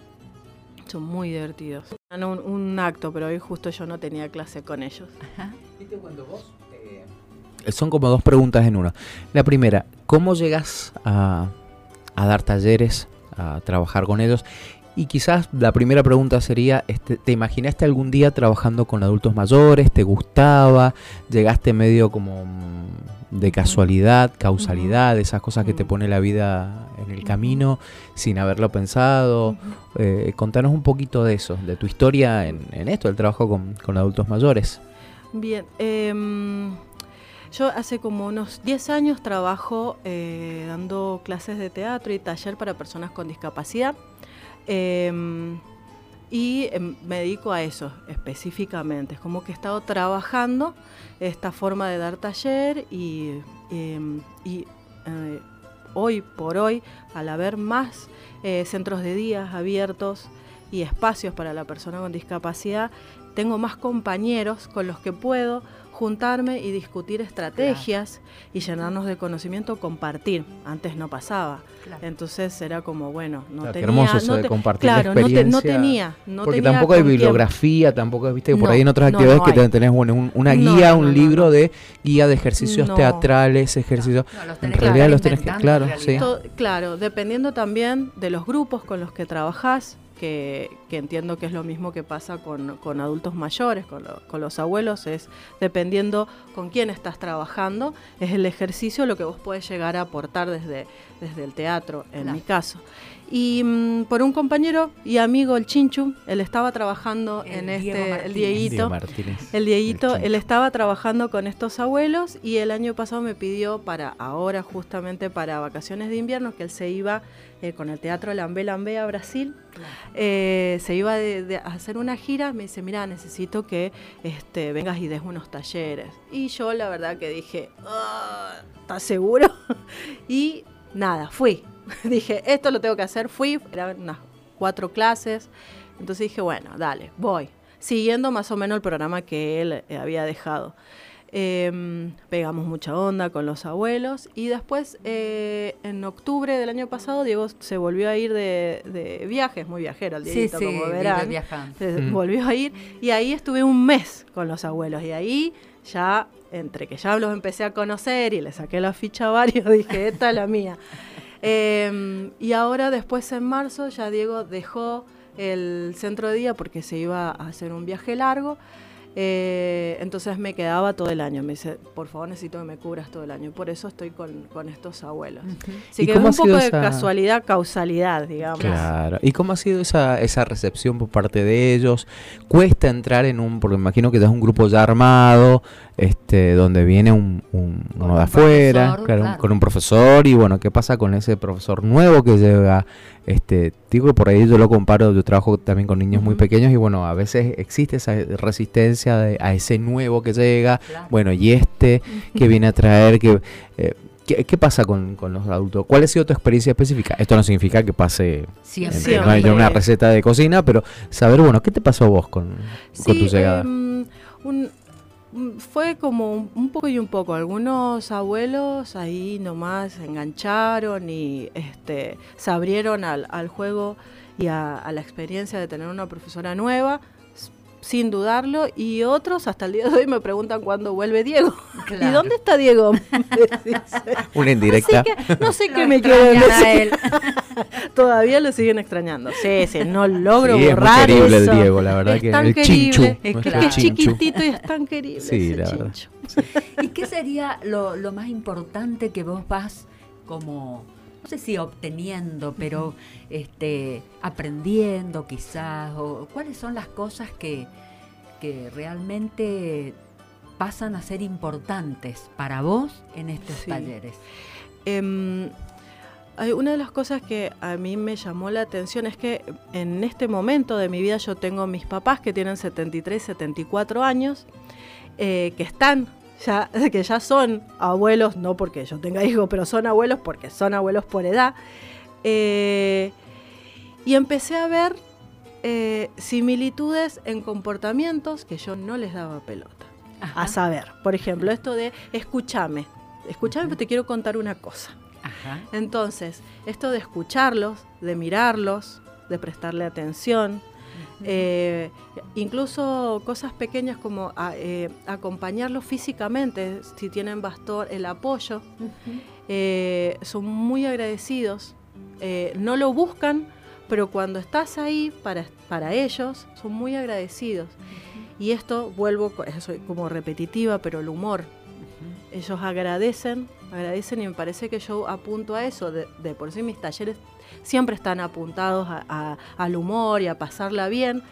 son muy divertidos. Un, un, acto, pero hoy justo yo no tenía clase con ellos. ¿Viste cuando vos son como dos preguntas en una. La primera, ¿cómo llegas a, dar talleres, a trabajar con ellos? Y quizás la primera pregunta sería, este, ¿te imaginaste algún día trabajando con adultos mayores? ¿Te gustaba? ¿Llegaste medio como mm, de casualidad, causalidad, esas cosas que te pone la vida en el camino sin haberlo pensado? Eh, contanos un poquito de eso, de tu historia en, esto, el trabajo con, con adultos mayores. Bien, eh, yo hace como unos 10 años trabajo eh, dando clases de teatro y taller para personas con discapacidad. Em, y em, me dedico a eso específicamente. Es como que he estado trabajando esta forma de dar taller y, em, eh, hoy por hoy, al haber más eh, centros de días abiertos, y espacios para la persona con discapacidad, tengo más compañeros con los que puedo juntarme y discutir estrategias y llenarnos de conocimiento, compartir. Antes no pasaba. Entonces era como, bueno, no tenía... hermoso eso de compartir claro, experiencia. No, tenía, no Porque tenía tampoco hay bibliografía, tampoco, viste, que por No, ahí en otras no, actividades no que hay. tenés bueno, un- una No, guía, no, un no, libro no. de guía de ejercicios No. teatrales, ejercicios... No, los en tenés realidad los tenés que... Claro, sí. claro, dependiendo también de los grupos con los que trabajás, que, que entiendo que es lo mismo que pasa con, con adultos mayores, con, lo- con los abuelos, es dependiendo con quién estás trabajando, es el ejercicio lo que vos puedes llegar a aportar desde, desde el teatro, en Claro. mi caso. Y mm, por un compañero y amigo, el Chinchu, él estaba trabajando El en Diego este, el Martínez. Dieguito, el Dieguito, él estaba trabajando con estos abuelos y el año pasado me pidió para ahora, justamente para vacaciones de invierno, que él se iba eh, con el Teatro Lambé Lambé a Brasil. Eh, se iba de, de hacer una gira, me dice, mira, necesito que este, vengas y des unos talleres. Y yo la verdad que dije, "Ah, ¿estás seguro? y nada, fui. dije, esto lo tengo que hacer, fui, eran unas cuatro clases. Entonces dije, bueno, dale, voy. Siguiendo más o menos el programa que él eh, había dejado. Em, pegamos mucha onda con los abuelos y después eh, en octubre del año pasado Diego se volvió a ir de, de viaje, es muy viajero el Sí, Dieguito, sí, como vive verán. Se Mm. volvió a ir y ahí estuve un mes con los abuelos y ahí ya entre que ya los empecé a conocer y le saqué la ficha a varios dije esta es la mía Em, y ahora después en marzo ya Diego dejó el centro de día porque se iba a hacer un viaje largo. Eh, entonces me quedaba todo el año. Me dice por favor necesito que me cubras todo el año por eso estoy con, con estos abuelos. Así ¿Y que un poco de esa- casualidad causalidad digamos. Claro. ¿Y cómo ha sido esa, esa recepción por parte de ellos? ¿Cuesta entrar en un, porque me imagino que ya es un grupo ya armado, este, donde viene un, un- uno de afuera, profesor, claro, claro. con un profesor, y bueno, ¿qué pasa con ese profesor nuevo que llega? Este, digo por ahí yo lo comparo, yo trabajo también con niños muy pequeños y bueno, a veces existe esa resistencia de- a ese nuevo que llega, Claro. bueno, y este que viene a traer, que... eh, ¿Qué, qué pasa con, con los adultos? ¿Cuál ha sido tu experiencia específica? Esto no significa que pase Siempre. Siempre. una receta de cocina, pero saber, bueno, ¿qué te pasó a vos con, con tu llegada? em, un- fue como un, poco y un poco. Algunos abuelos ahí nomás se engancharon y este, se abrieron al, al juego y a, la experiencia de tener una profesora nueva, sin dudarlo. Y otros hasta el día de hoy me preguntan cuándo vuelve Diego. ¿Y dónde está Diego? Una indirecta. Así que no sé qué me quieren decir. él. Todavía lo siguen extrañando. Sí, sí, no logro Sí, es muy borrar querible el eso. Diego, la verdad es que tan el querible. chinchu, Es, que es chiquitito y es tan querible. Sí, ese la verdad. chinchu. ¿Y qué sería lo, lo más importante que vos vas como, no sé si obteniendo, pero este, aprendiendo quizás? O, ¿Cuáles son las cosas que, que realmente pasan a ser importantes para vos en estos Sí. talleres? Em, una de las cosas que a mí me llamó la atención es que en este momento de mi vida yo tengo mis papás que tienen 73, 74 años, eh, que están ya, que ya son abuelos, no porque yo tenga hijos, pero son abuelos porque son abuelos por edad. Eh, y empecé a ver eh, similitudes en comportamientos que yo no les daba pelota. Ajá, A saber, por ejemplo, esto de escúchame, escúchame, porque te quiero contar una cosa. ajá. Entonces, esto de escucharlos, de mirarlos, de prestarle atención, eh, incluso cosas pequeñas como a- eh, acompañarlos físicamente, si tienen bastón, el apoyo, eh, son muy agradecidos, no lo buscan, pero cuando estás ahí para, para ellos, son muy agradecidos. Y esto, vuelvo, soy como repetitiva, pero el humor, ellos agradecen, agradecen y me parece que yo apunto a eso. De, de por sí mis talleres siempre están apuntados a- a- al humor y a pasarla bien.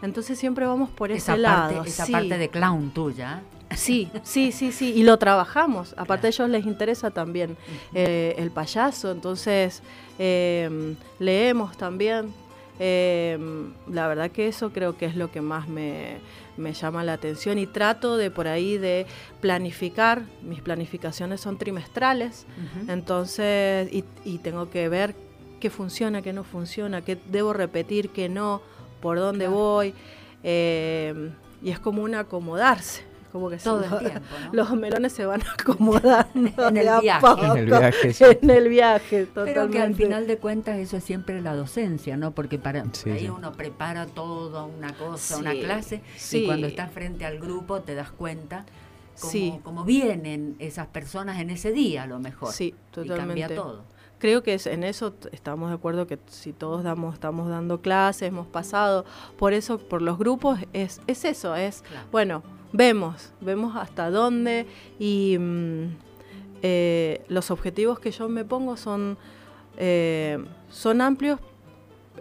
Entonces siempre vamos por ese lado. esa sí. parte de clown tuya. Sí, sí, sí, sí. Y lo trabajamos. Aparte a ellos les interesa también eh, el payaso. Entonces eh, leemos también. Eh, la verdad que eso creo que es lo que más me, me llama la atención y trato de por ahí de planificar. Mis planificaciones son trimestrales. Entonces, y, y tengo que ver qué funciona, qué no funciona, qué debo repetir, qué no, por dónde voy. Eh, y es como un acomodarse como que todo el tiempo, los melones se van acomodando en, el viaje. en el viaje. En el viaje, totalmente. Pero que al final de cuentas eso es siempre la docencia, ¿no? Porque para ahí uno prepara todo, una cosa, una clase, y cuando estás frente al grupo te das cuenta cómo, cómo, vienen esas personas en ese día a lo mejor. Sí, totalmente. Y cambia todo creo que es, en eso estamos de acuerdo que si todos damos, estamos dando clases, hemos pasado. Por eso, por los grupos, es, es eso, es, bueno, vemos, vemos hasta dónde y mm, eh, los objetivos que yo me pongo son, eh, son amplios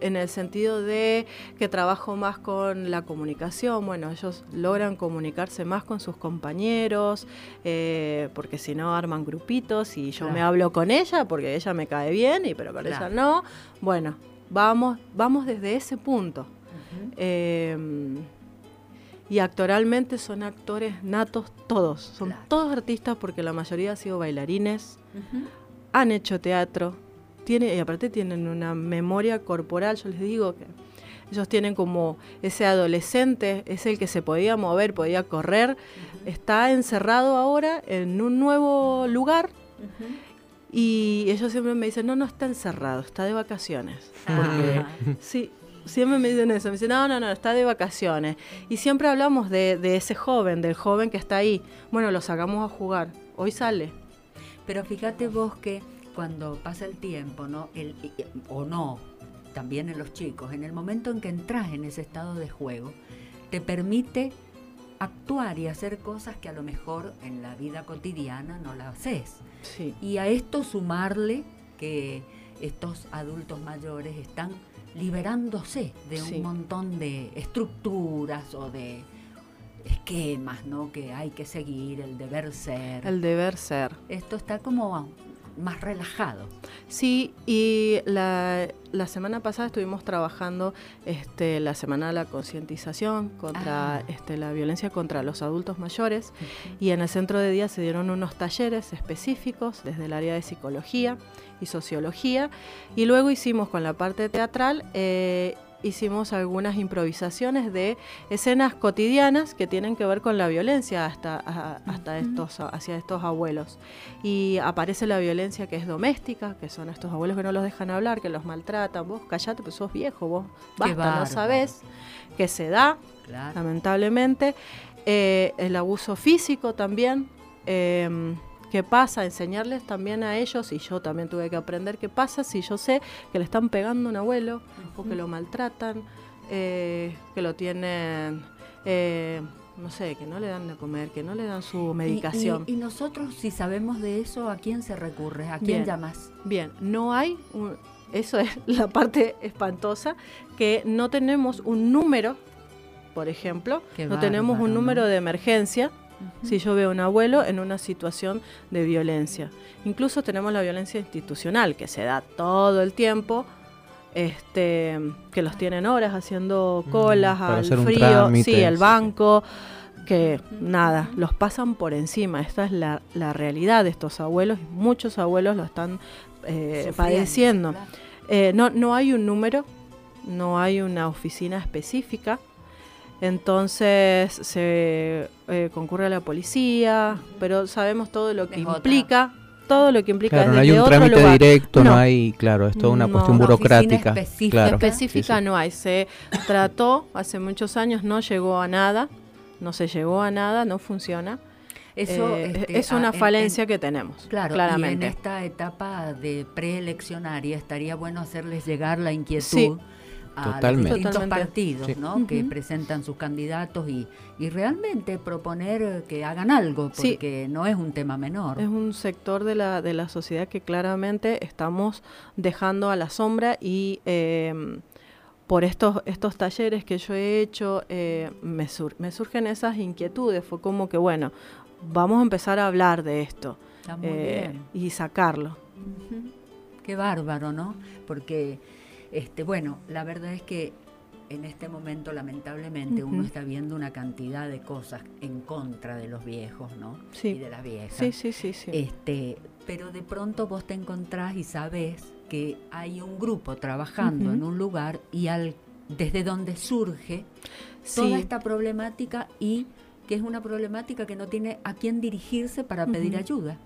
en el sentido de que trabajo más con la comunicación, bueno, ellos logran comunicarse más con sus compañeros, eh, porque si no arman grupitos y yo me hablo con ella porque ella me cae bien, y pero con ella no, bueno, vamos, vamos desde ese punto. Em, y actoralmente son actores natos todos, son todos artistas porque la mayoría han sido bailarines, han hecho teatro, y aparte tienen una memoria corporal, yo les digo que ellos tienen como ese adolescente, es el que se podía mover, podía correr, está encerrado ahora en un nuevo lugar. Y ellos siempre me dicen, no, no está encerrado, está de vacaciones. Porque, sí, siempre me dicen eso, me dicen, no, no, no, está de vacaciones. Y siempre hablamos de, de, ese joven, del joven que está ahí. Bueno, lo sacamos a jugar, hoy sale. Pero fíjate vos que cuando pasa el tiempo, ¿no? El, o no, también en los chicos, en el momento en que entras en ese estado de juego, te permite actuar y hacer cosas que a lo mejor en la vida cotidiana no las haces. Sí. Y a esto sumarle que estos adultos mayores están liberándose de un montón de estructuras o de esquemas, ¿no? Que hay que seguir, el deber ser. El deber ser. Esto está como más relajado. Sí, y la, semana pasada estuvimos trabajando este, la semana de la concientización contra ah. este, la violencia contra los adultos mayores y en el centro de día se dieron unos talleres específicos desde el área de psicología y sociología y luego hicimos con la parte teatral eh, hicimos algunas improvisaciones de escenas cotidianas que tienen que ver con la violencia hasta, hasta estos, hacia estos abuelos. Y aparece la violencia que es doméstica, que son estos abuelos que no los dejan hablar, que los maltratan. Vos callate, pues sos viejo, vos basta, no sabés, que se da, lamentablemente. Eh, el abuso físico también. Eh, qué pasa, enseñarles también a ellos, y yo también tuve que aprender qué pasa si yo sé que le están pegando a un abuelo o que lo maltratan, eh, que lo tienen, eh, no sé, que no le dan de comer, que no le dan su medicación. Y, nosotros, si sabemos de eso, ¿a quién se recurre? ¿A quién llamas? Bien, no hay, eso es la parte espantosa, que no tenemos un número, por ejemplo, no tenemos un número de emergencia si yo veo a un abuelo en una situación de violencia. Incluso tenemos la violencia institucional que se da todo el tiempo, este, que los tienen horas haciendo mm, colas al frío, sí, el banco, que nada, los pasan por encima. Esta es la, realidad de estos abuelos, muchos abuelos lo están eh, padeciendo. Eh, no, no hay un número, no hay una oficina específica entonces se eh, concurre a la policía, pero sabemos todo lo que implica. Todo lo que implica claro, no hay un trámite directo, no. hay, claro, es toda una cuestión burocrática. Específica, específica no hay. Se trató hace muchos años, no llegó a nada, no se llegó a nada, no funciona. Eso eh, este, es una falencia que tenemos. Claro, claramente. Y en esta etapa de preeleccionaria estaría bueno hacerles llegar la inquietud a los distintos partidos ¿no? que presentan sus candidatos y, y, realmente proponer que hagan algo, porque no es un tema menor. Es un sector de la, de la sociedad que claramente estamos dejando a la sombra y eh, por estos, estos talleres que yo he hecho eh, me, me surgen esas inquietudes. Fue como que, bueno, vamos a empezar a hablar de esto eh, y sacarlo. Qué bárbaro, ¿no? Porque este, bueno, la verdad es que en este momento, lamentablemente, uno está viendo una cantidad de cosas en contra de los viejos, ¿no? Sí. Y de las viejas. Sí, sí, sí, sí. Este, pero de pronto vos te encontrás y sabés que hay un grupo trabajando en un lugar y al desde donde surge toda esta problemática y que es una problemática que no tiene a quién dirigirse para pedir ayuda.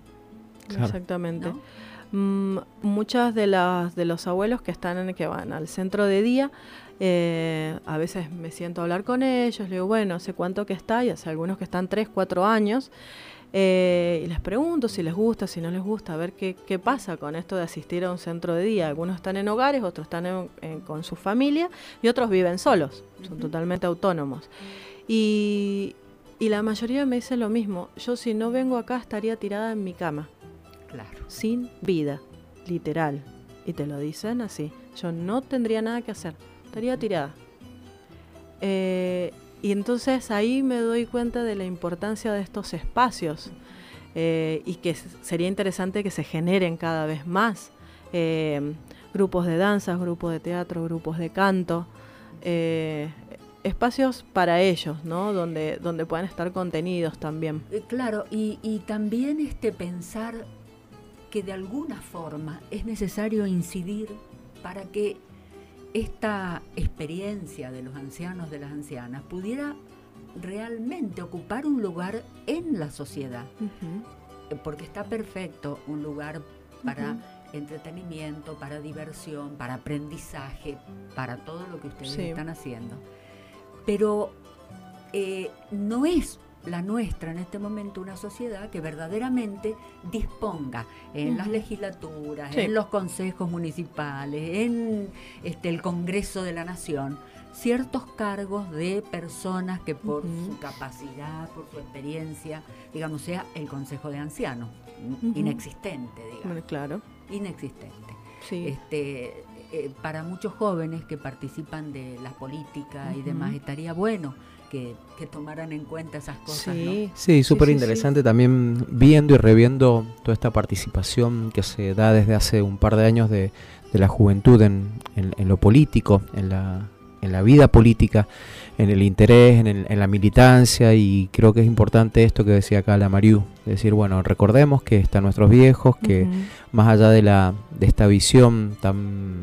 Exactamente. Muchas de las de los abuelos que están en que van al centro de día eh, a veces me siento a hablar con ellos, le digo, bueno, sé cuánto que está, y hace algunos que están 3, 4 años, eh, y les pregunto si les gusta, si no les gusta, a ver qué, qué, pasa con esto de asistir a un centro de día. Algunos están en hogares, otros están con su familia y otros viven solos, son totalmente autónomos. Y, y la mayoría me dice lo mismo, yo si no vengo acá estaría tirada en mi cama. Claro. Sin vida, literal. Y te lo dicen así. Yo no tendría nada que hacer. Estaría tirada. Eh, y entonces ahí me doy cuenta de la importancia de estos espacios eh, y que sería interesante que se generen cada vez más eh, grupos de danzas, grupos de teatro, grupos de canto, espacios para ellos, ¿no? Donde, donde puedan estar contenidos también. claro, y, y también este pensar que de alguna forma es necesario incidir para que esta experiencia de los ancianos, de las ancianas, pudiera realmente ocupar un lugar en la sociedad. Porque está perfecto un lugar para entretenimiento, para diversión, para aprendizaje, para todo lo que ustedes están haciendo. Pero eh, no es la nuestra en este momento una sociedad que verdaderamente disponga en las legislaturas, en los consejos municipales, en este, el Congreso de la Nación, ciertos cargos de personas que por su capacidad, por su experiencia, digamos, sea el Consejo de Ancianos, inexistente, digamos. Claro. Inexistente. Este, eh, para muchos jóvenes que participan de la política y demás, estaría bueno que, tomaran en cuenta esas cosas. Sí, sí súper interesante también viendo y reviendo toda esta participación que se da desde hace un par de años de, la juventud en, lo político, en la, en la vida política, en el interés, en, la militancia y creo que es importante esto que decía acá la Mariú, decir, bueno, recordemos que están nuestros viejos, que más allá de, la, de esta visión tan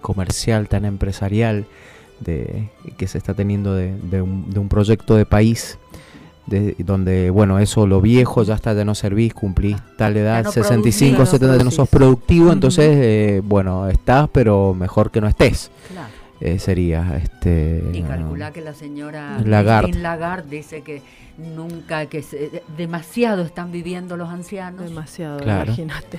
comercial, tan empresarial, de, que se está teniendo de, un, proyecto de país. donde, bueno, eso lo viejo ya está, de no servís, cumplís tal edad, 65, 70, no sos productivo, entonces, eh, bueno, estás, pero mejor que no estés. Eh, sería este y calcula que la señora Lagarde. Lagarde dice que nunca que demasiado están viviendo los ancianos. Demasiado imagínate.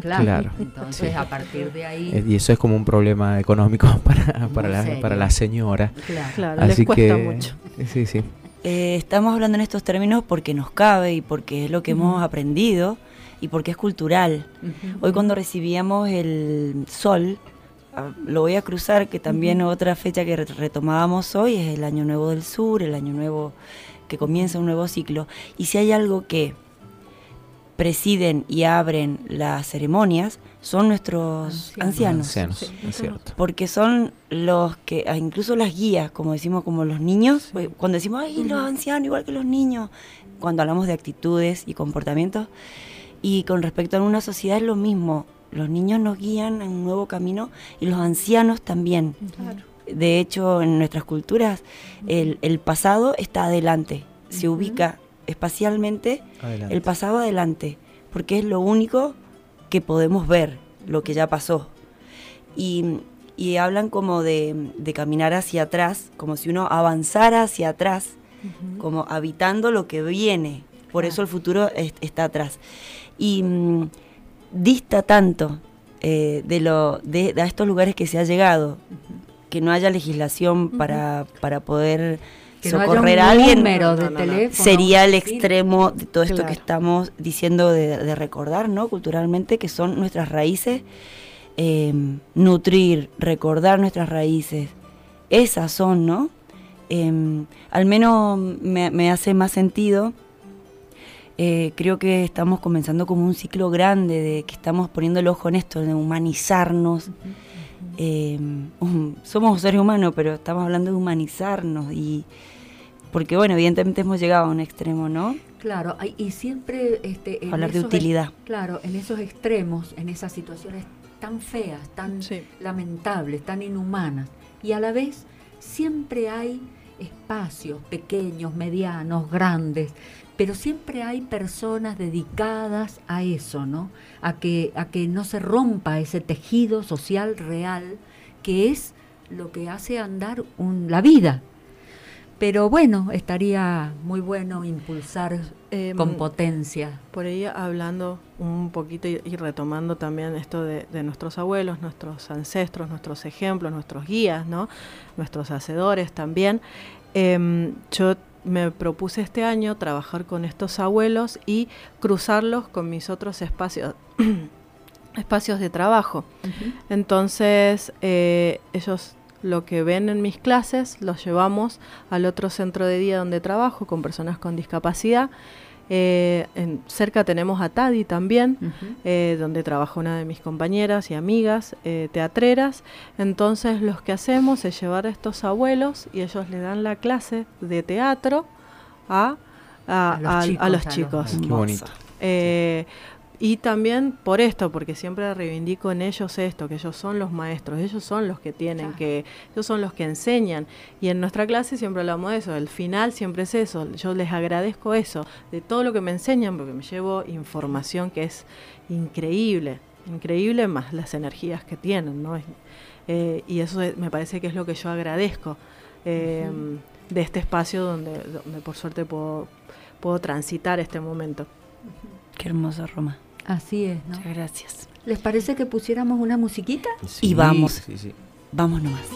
Claro, entonces a partir de ahí eh, y eso es como un problema económico para, para, la, para la señora. Claro, Así les cuesta que, mucho. sí sí. Eh, estamos hablando en estos términos porque nos cabe y porque es lo que hemos aprendido y porque es cultural. Hoy cuando recibíamos el sol lo voy a cruzar, que también otra fecha que retomábamos hoy es el Año Nuevo del Sur, el Año Nuevo que comienza un nuevo ciclo. Y si hay algo que presiden y abren las ceremonias, son nuestros ancianos. Porque son los que, ah, incluso las guías, como decimos, como los niños, pues, cuando decimos, ay, los ancianos igual que los niños, cuando hablamos de actitudes y comportamientos, y con respecto a una sociedad es lo mismo, los niños nos guían en un nuevo camino y los ancianos también. De hecho, en nuestras culturas, el, pasado está adelante, se ubica espacialmente el pasado adelante, porque es lo único que podemos ver, lo que ya pasó. Y, hablan como de, caminar hacia atrás, como si uno avanzara hacia atrás, como habitando lo que viene. Por eso el futuro está atrás. Y mm, dista tanto eh, de, lo, de, estos lugares que se ha llegado, que no haya legislación para, para poder socorrer a alguien, sería el extremo de todo esto que estamos diciendo de, recordar, ¿no? Culturalmente, que son nuestras raíces, em, nutrir, recordar nuestras raíces, esas son, ¿no? Em, al menos me, me hace más sentido eh, creo que estamos comenzando como un ciclo grande de que estamos poniendo el ojo en esto, de humanizarnos. Eh, somos seres humanos, pero estamos hablando de humanizarnos y porque bueno, evidentemente hemos llegado a un extremo, ¿no? Claro, y siempre este, hablar de utilidad. claro, en esos extremos, en esas situaciones tan feas, tan lamentables, tan inhumanas, y a la vez siempre hay espacios pequeños, medianos, grandes, pero siempre hay personas dedicadas a eso, ¿no? A que, a que no se rompa ese tejido social real que es lo que hace andar la vida. Pero bueno, estaría muy bueno impulsar em, con potencia. Por ahí hablando un poquito y, retomando también esto de, nuestros abuelos, nuestros ancestros, nuestros ejemplos, nuestros guías, ¿no? nuestros hacedores también. Em, yo me propuse este año trabajar con estos abuelos y cruzarlos con mis otros espacios, espacios de trabajo. Entonces, eh, ellos lo que ven en mis clases los llevamos al otro centro de día donde trabajo con personas con discapacidad. Eh, en, cerca tenemos a Tadi también, eh, donde trabaja una de mis compañeras y amigas teatreras. Entonces lo que hacemos es llevar a estos abuelos y ellos le dan la clase de teatro a, los chicos. Qué bonito. Y también por esto, porque siempre reivindico en ellos esto, que ellos son los maestros, ellos son los que tienen que, ellos son los que enseñan. Y en nuestra clase siempre hablamos de eso, el final siempre es eso. Yo les agradezco eso, de todo lo que me enseñan, porque me llevo información que es increíble, increíble más las energías que tienen, ¿no? Eh, y eso me parece que es lo que yo agradezco eh, de este espacio donde, donde por suerte puedo, puedo transitar este momento. Qué hermoso, Roma. Así es, ¿no? Muchas gracias. ¿Les parece que pusiéramos una musiquita? y vamos. Sí, sí. Vamos nomás.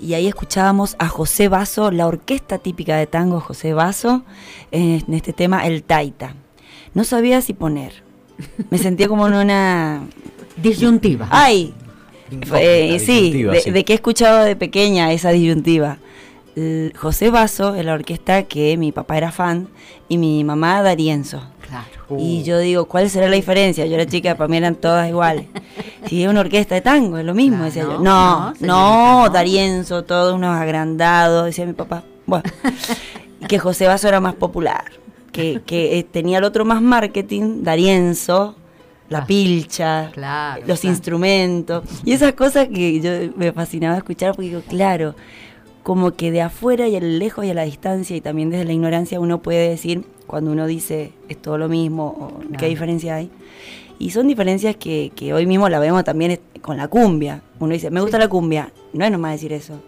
Y ahí escuchábamos a José Basso, la orquesta típica de tango José Basso, en este tema El Taita. No sabía si poner. Me sentía como en una... Disyuntiva. ¡Ay! Eh, sí, de, que he escuchado de pequeña esa disyuntiva. José Basso, en la orquesta que mi papá era fan, y mi mamá Darienzo. Y yo digo, ¿cuál será la diferencia? Yo era chica, para mí eran todas iguales. Si es una orquesta de tango, es lo mismo, decía yo. No, no, Darienzo, todos unos agrandados, decía mi papá. Bueno, que José Basso era más popular, que, que eh, tenía el otro más marketing, Darienzo, la ah, pilcha, los instrumentos, y esas cosas que yo me fascinaba escuchar, porque digo, claro, como que de afuera y a lo lejos y a la distancia y también desde la ignorancia uno puede decir, cuando uno dice es todo lo mismo, o qué diferencia hay. Y son diferencias que, que, hoy mismo la vemos también con la cumbia. Uno dice, me gusta la cumbia. No es nomás decir eso.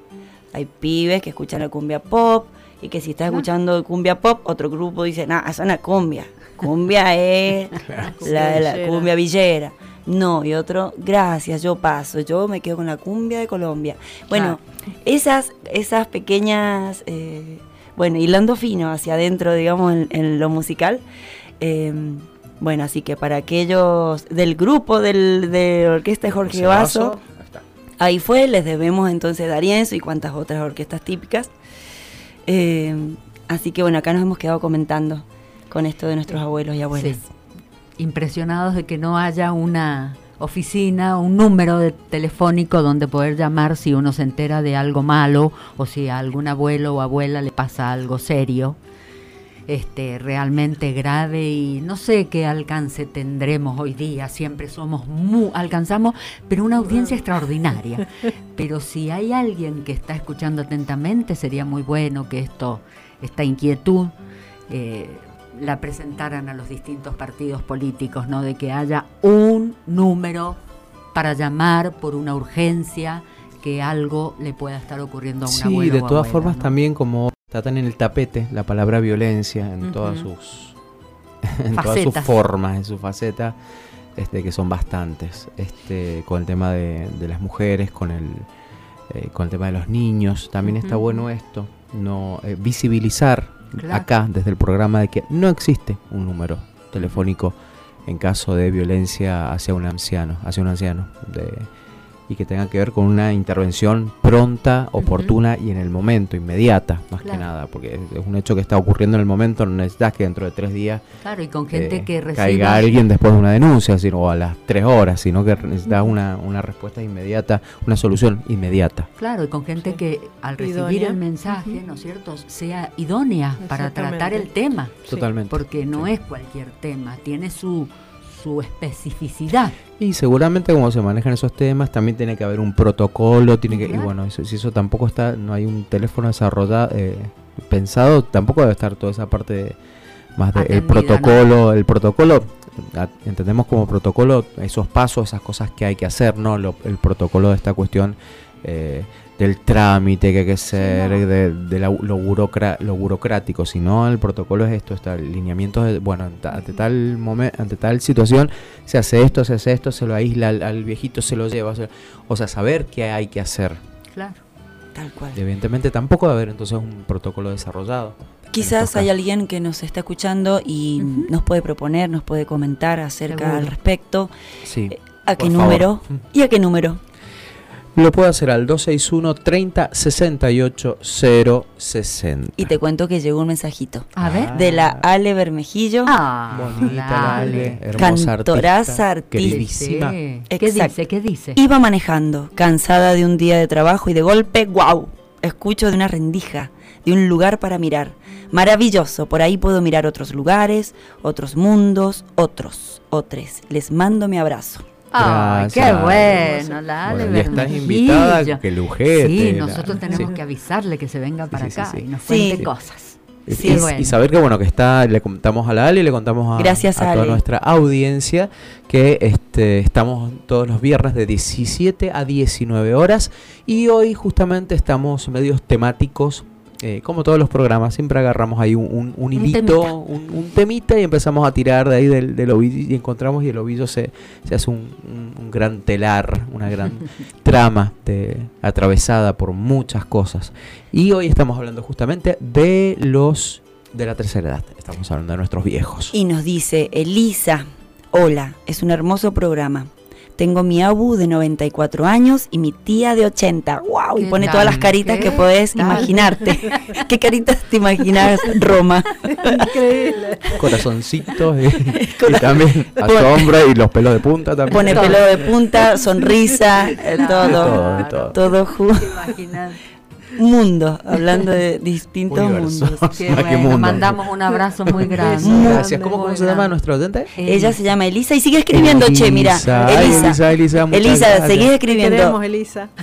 Hay pibes que escuchan la cumbia pop y que si estás escuchando cumbia pop, otro grupo dice, no, es una cumbia. Cumbia es la, la, cumbia villera. No, y otro, gracias, yo paso, yo me quedo con la cumbia de Colombia. Bueno, esas, esas pequeñas, eh, bueno, hilando fino hacia adentro, digamos, en, lo musical. Em, bueno, así que para aquellos del grupo del, de orquesta de Jorge Vaso, ahí fue, les debemos entonces Darienzo y cuantas otras orquestas típicas. Em, así que bueno, acá nos hemos quedado comentando con esto de nuestros abuelos y abuelas. Impresionados de que no haya una oficina, un número de telefónico donde poder llamar si uno se entera de algo malo o si a algún abuelo o abuela le pasa algo serio, este, realmente grave y no sé qué alcance tendremos hoy día, siempre somos muy, alcanzamos, pero una audiencia extraordinaria. Pero si hay alguien que está escuchando atentamente, sería muy bueno que esto, esta inquietud, eh, la presentaran a los distintos partidos políticos, ¿no? De que haya un número para llamar por una urgencia que algo le pueda estar ocurriendo a una Sí, de todas formas también como tratan en el tapete la palabra violencia en todas sus en todas sus formas, en su faceta, este, que son bastantes, este, con el tema de, las mujeres, con el eh, con el tema de los niños, también está bueno esto, no eh, visibilizar acá desde el programa de que no existe un número telefónico en caso de violencia hacia un anciano, hacia un anciano, de, y que tenga que ver con una intervención pronta, oportuna y en el momento, inmediata, más que nada, porque es un hecho que está ocurriendo en el momento, no necesitas que dentro de tres días claro, y con gente eh, que caiga alguien después de una denuncia, sino o a las tres horas, sino que necesitas una, una respuesta inmediata, una solución inmediata. Claro, y con gente que al recibir el mensaje, ¿no es cierto?, sea idónea para tratar el tema. Totalmente. Porque no es cualquier tema, tiene su su especificidad. Y seguramente como se manejan esos temas, también tiene que haber un protocolo, tiene que, y bueno, eso, si eso tampoco está, no hay un teléfono desarrollado, eh, pensado, tampoco debe estar toda esa parte más del protocolo, el protocolo, entendemos como protocolo esos pasos, esas cosas que hay que hacer, ¿no? el protocolo de esta cuestión eh, del trámite que hay que ser, de, lo, lo, burocrático, sino el protocolo es esto, está el lineamiento de, bueno, ante tal momento, ante tal situación, se hace esto, se hace esto, se lo aísla al, viejito, se lo lleva, o sea, saber qué hay que hacer. Claro, tal cual. evidentemente tampoco va a haber entonces un protocolo desarrollado. Quizás hay alguien que nos está escuchando y nos puede proponer, nos puede comentar acerca al respecto. Sí. ¿A qué número? ¿Y a qué número? Lo puedo hacer al 261 30 68 060. Y te cuento que llegó un mensajito. A ver. De la Ale Bermejillo. Ah, bonita la Ale. Hermosa Cantoraza artista. Queridísima. ¿Qué dice? ¿Qué dice? Iba manejando, cansada de un día de trabajo y de golpe, ¡guau! Escucho de una rendija, de un lugar para mirar. Maravilloso, por ahí puedo mirar otros lugares, otros mundos, otros, otros. Les mando mi abrazo. Ay, qué bueno, la Ale Bueno, y estás invitada, que lujete. Sí, la- nosotros tenemos sí. que avisarle que se venga para sí, acá sí. y nos Sí. cuente Sí. cosas. Y- Sí, y, bueno. y saber que bueno que está le contamos a la Ale y le contamos a, Gracias, a toda nuestra audiencia que este estamos todos los viernes de 17 a 19 horas y hoy justamente estamos medios temáticos eh, como todos los programas siempre agarramos ahí un, un, un hilito temita. un, un temita y empezamos a tirar de ahí del, del ovillo y encontramos y el ovillo se, se hace un, un- un gran telar una gran trama de, atravesada por muchas cosas y hoy estamos hablando justamente de los de la tercera edad. Estamos hablando de nuestros viejos. Y nos dice Elisa, hola, es un hermoso programa. Tengo mi abu de 94 años y mi tía de 80. ¡Wow! Y ¿Qué pone tal? todas las caritas ¿Qué que podés tal? imaginarte. ¿Qué caritas te imaginas, Roma? Increíble. Corazoncitos y, y también asombra y los pelos de punta también. Pone pelo de punta, sonrisa, eh, todo. Todo, Todo junto. Imaginar. Mundo, hablando de distintos Universo. mundos. Qué bueno, mundo. mandamos un abrazo muy grande. Gracias. ¿Cómo, se llama nuestro oyente? Ella se llama Elisa y sigue escribiendo, che, mira. Elisa. Elisa, Elisa, Elisa, seguís escribiendo. queremos, Elisa.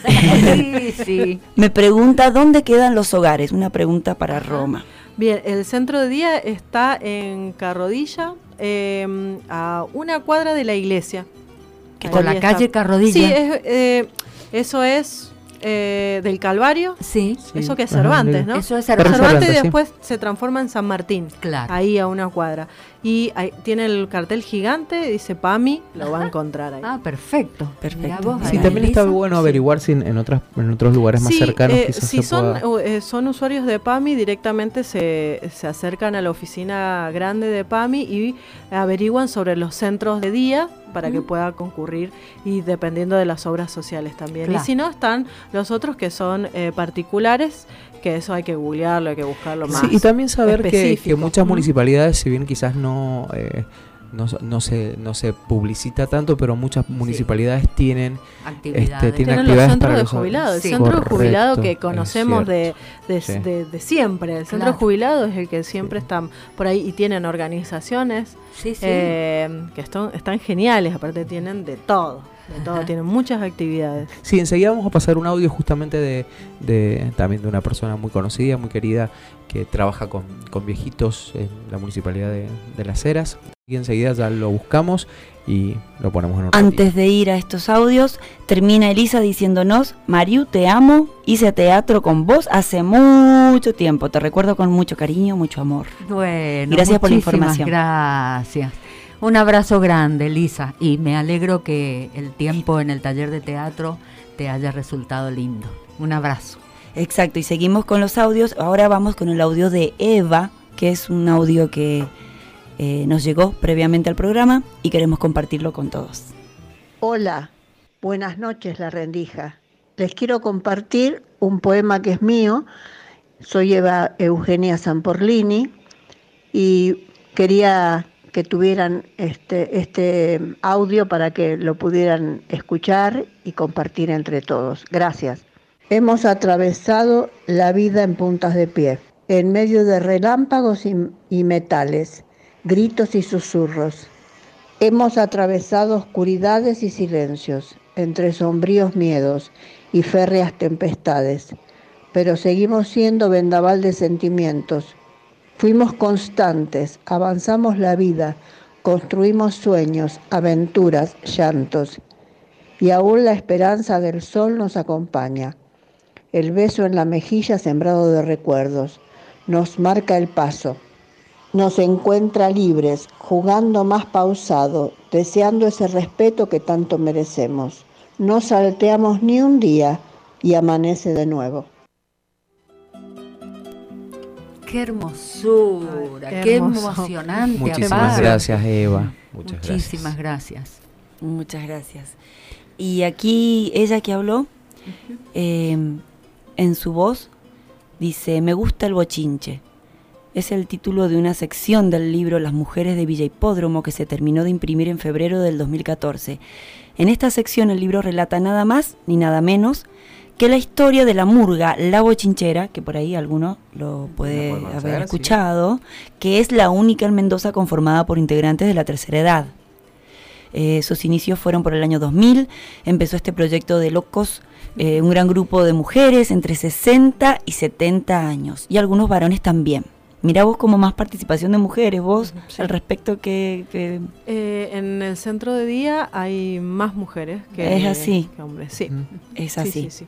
Sí, sí. Me pregunta dónde quedan los hogares. Una pregunta para Roma. Bien, el centro de día está en Carrodilla, eh, a una cuadra de la iglesia. Que Por la está. calle Carrodilla. Sí, es, eh, eso es eh, del Calvario. Sí, Sí. Eso que es Cervantes. ¿no? eso es Cervantes. Cervantes Cervantes, y sí. después se transforma en San Martín. Claro. Ahí a una cuadra. Y tiene el cartel gigante, dice PAMI, lo va a encontrar ahí. Ah, perfecto. Perfecto. Vos, Sí, también está bueno averiguar si en, otras, en otros lugares más Sí, cercanos eh, quizás si se son, pueda- eh, son usuarios de PAMI, directamente se, se acercan a la oficina grande de PAMI y averiguan sobre los centros de día para que pueda concurrir y dependiendo de las obras sociales también. Claro. Y si no, están los otros que son eh, particulares, que eso hay que googlearlo, hay que buscarlo más. Sí, y también saber que, muchas municipalidades, si bien quizás no, eh, no, no se, no se publicita tanto, pero muchas municipalidades tienen Actividades. Este, tiene Tienen los actividades centros para de los- jubilados, el Sí. centro de Correcto, jubilado que conocemos de, de, Sí. de- de siempre. El centro Claro. de jubilado es el que siempre están por ahí y tienen organizaciones Sí, sí. eh, que están, están geniales, aparte tienen de todo, de todo, tienen muchas actividades. Sí, enseguida vamos a pasar un audio justamente de, de- también de una persona muy conocida, muy querida, que trabaja con, con viejitos en la municipalidad de, de Las Heras. Y enseguida ya lo buscamos y lo ponemos en un Antes de ir a estos audios, termina Elisa diciéndonos, Mariu, te amo, hice teatro con vos hace mucho tiempo, te recuerdo con mucho cariño, mucho amor. Bueno, Gracias por la muchísimas información. Gracias. Un abrazo grande, Lisa, y me alegro que el tiempo en el taller de teatro te haya resultado lindo. Un abrazo. Exacto, y seguimos con los audios, ahora vamos con el audio de Eva, que es un audio que eh, nos llegó previamente al programa y queremos compartirlo con todos. Hola, buenas noches, la rendija. Les quiero compartir un poema que es mío. Soy Eva Eugenia Zamporlini y quería que tuvieran este, este audio para que lo pudieran escuchar y compartir entre todos. Gracias. Hemos atravesado la vida en puntas de pie, en medio de relámpagos y, y metales, gritos y susurros. Hemos atravesado oscuridades y silencios, entre sombríos miedos y férreas tempestades, pero seguimos siendo vendaval de sentimientos. Fuimos constantes, avanzamos la vida, construimos sueños, aventuras, llantos, y aún la esperanza del sol nos acompaña. El beso en la mejilla sembrado de recuerdos nos marca el paso, nos encuentra libres, jugando más pausado, deseando ese respeto que tanto merecemos. No salteamos ni un día y amanece de nuevo. Qué hermosura, Ay, qué, qué emocionante. Muchísimas aparte. gracias, Eva. Muchas Muchísimas gracias. Muchas gracias. Y aquí ella que habló, eh, en su voz, dice, me gusta el bochinche. Es el título de una sección del libro Las mujeres de Villa Hipódromo que se terminó de imprimir en febrero del 2014. En esta sección el libro relata nada más ni nada menos que la historia de la murga La Bochinchera, que por ahí alguno lo puede haber sí. escuchado, que es la única en Mendoza conformada por integrantes de la tercera edad. Eh, sus inicios fueron por el año 2000. Empezó este proyecto de Locos, eh, un gran grupo de mujeres entre 60 y 70 años y algunos varones también. Mirá vos como más participación de mujeres, vos al respecto que... que- Eh, en el centro de día hay más mujeres que, Es así. que hombres, sí. Es Sí, así. sí, sí.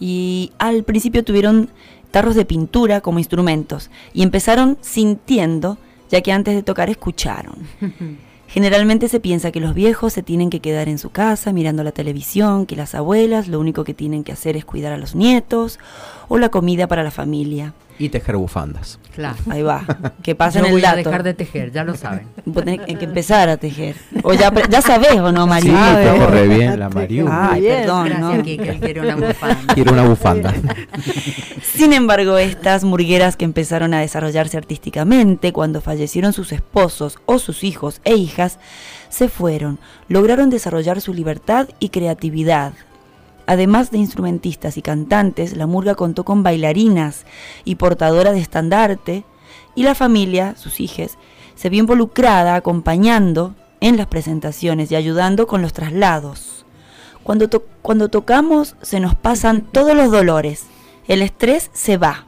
Y al principio tuvieron tarros de pintura como instrumentos y empezaron sintiendo, ya que antes de tocar escucharon. Generalmente se piensa que los viejos se tienen que quedar en su casa mirando la televisión, que las abuelas lo único que tienen que hacer es cuidar a los nietos o la comida para la familia. Y tejer bufandas. Claro. Ahí va, que pasen el voy a dato. dejar de tejer, ya lo saben. Vos tenés que empezar a tejer. O ya, ya sabés o no, María. Sí, teje re bien la Mariu. Ay, Bien, perdón, Gracias, ¿no? Quiero una bufanda. Quiero una bufanda. Sin embargo, estas murgueras que empezaron a desarrollarse artísticamente cuando fallecieron sus esposos o sus hijos e hijas, se fueron, lograron desarrollar su libertad y creatividad. Además de instrumentistas y cantantes, la murga contó con bailarinas y portadora de estandarte, y la familia, sus hijas, se vio involucrada acompañando en las presentaciones y ayudando con los traslados. Cuando, cuando tocamos se nos pasan todos los dolores, el estrés se va.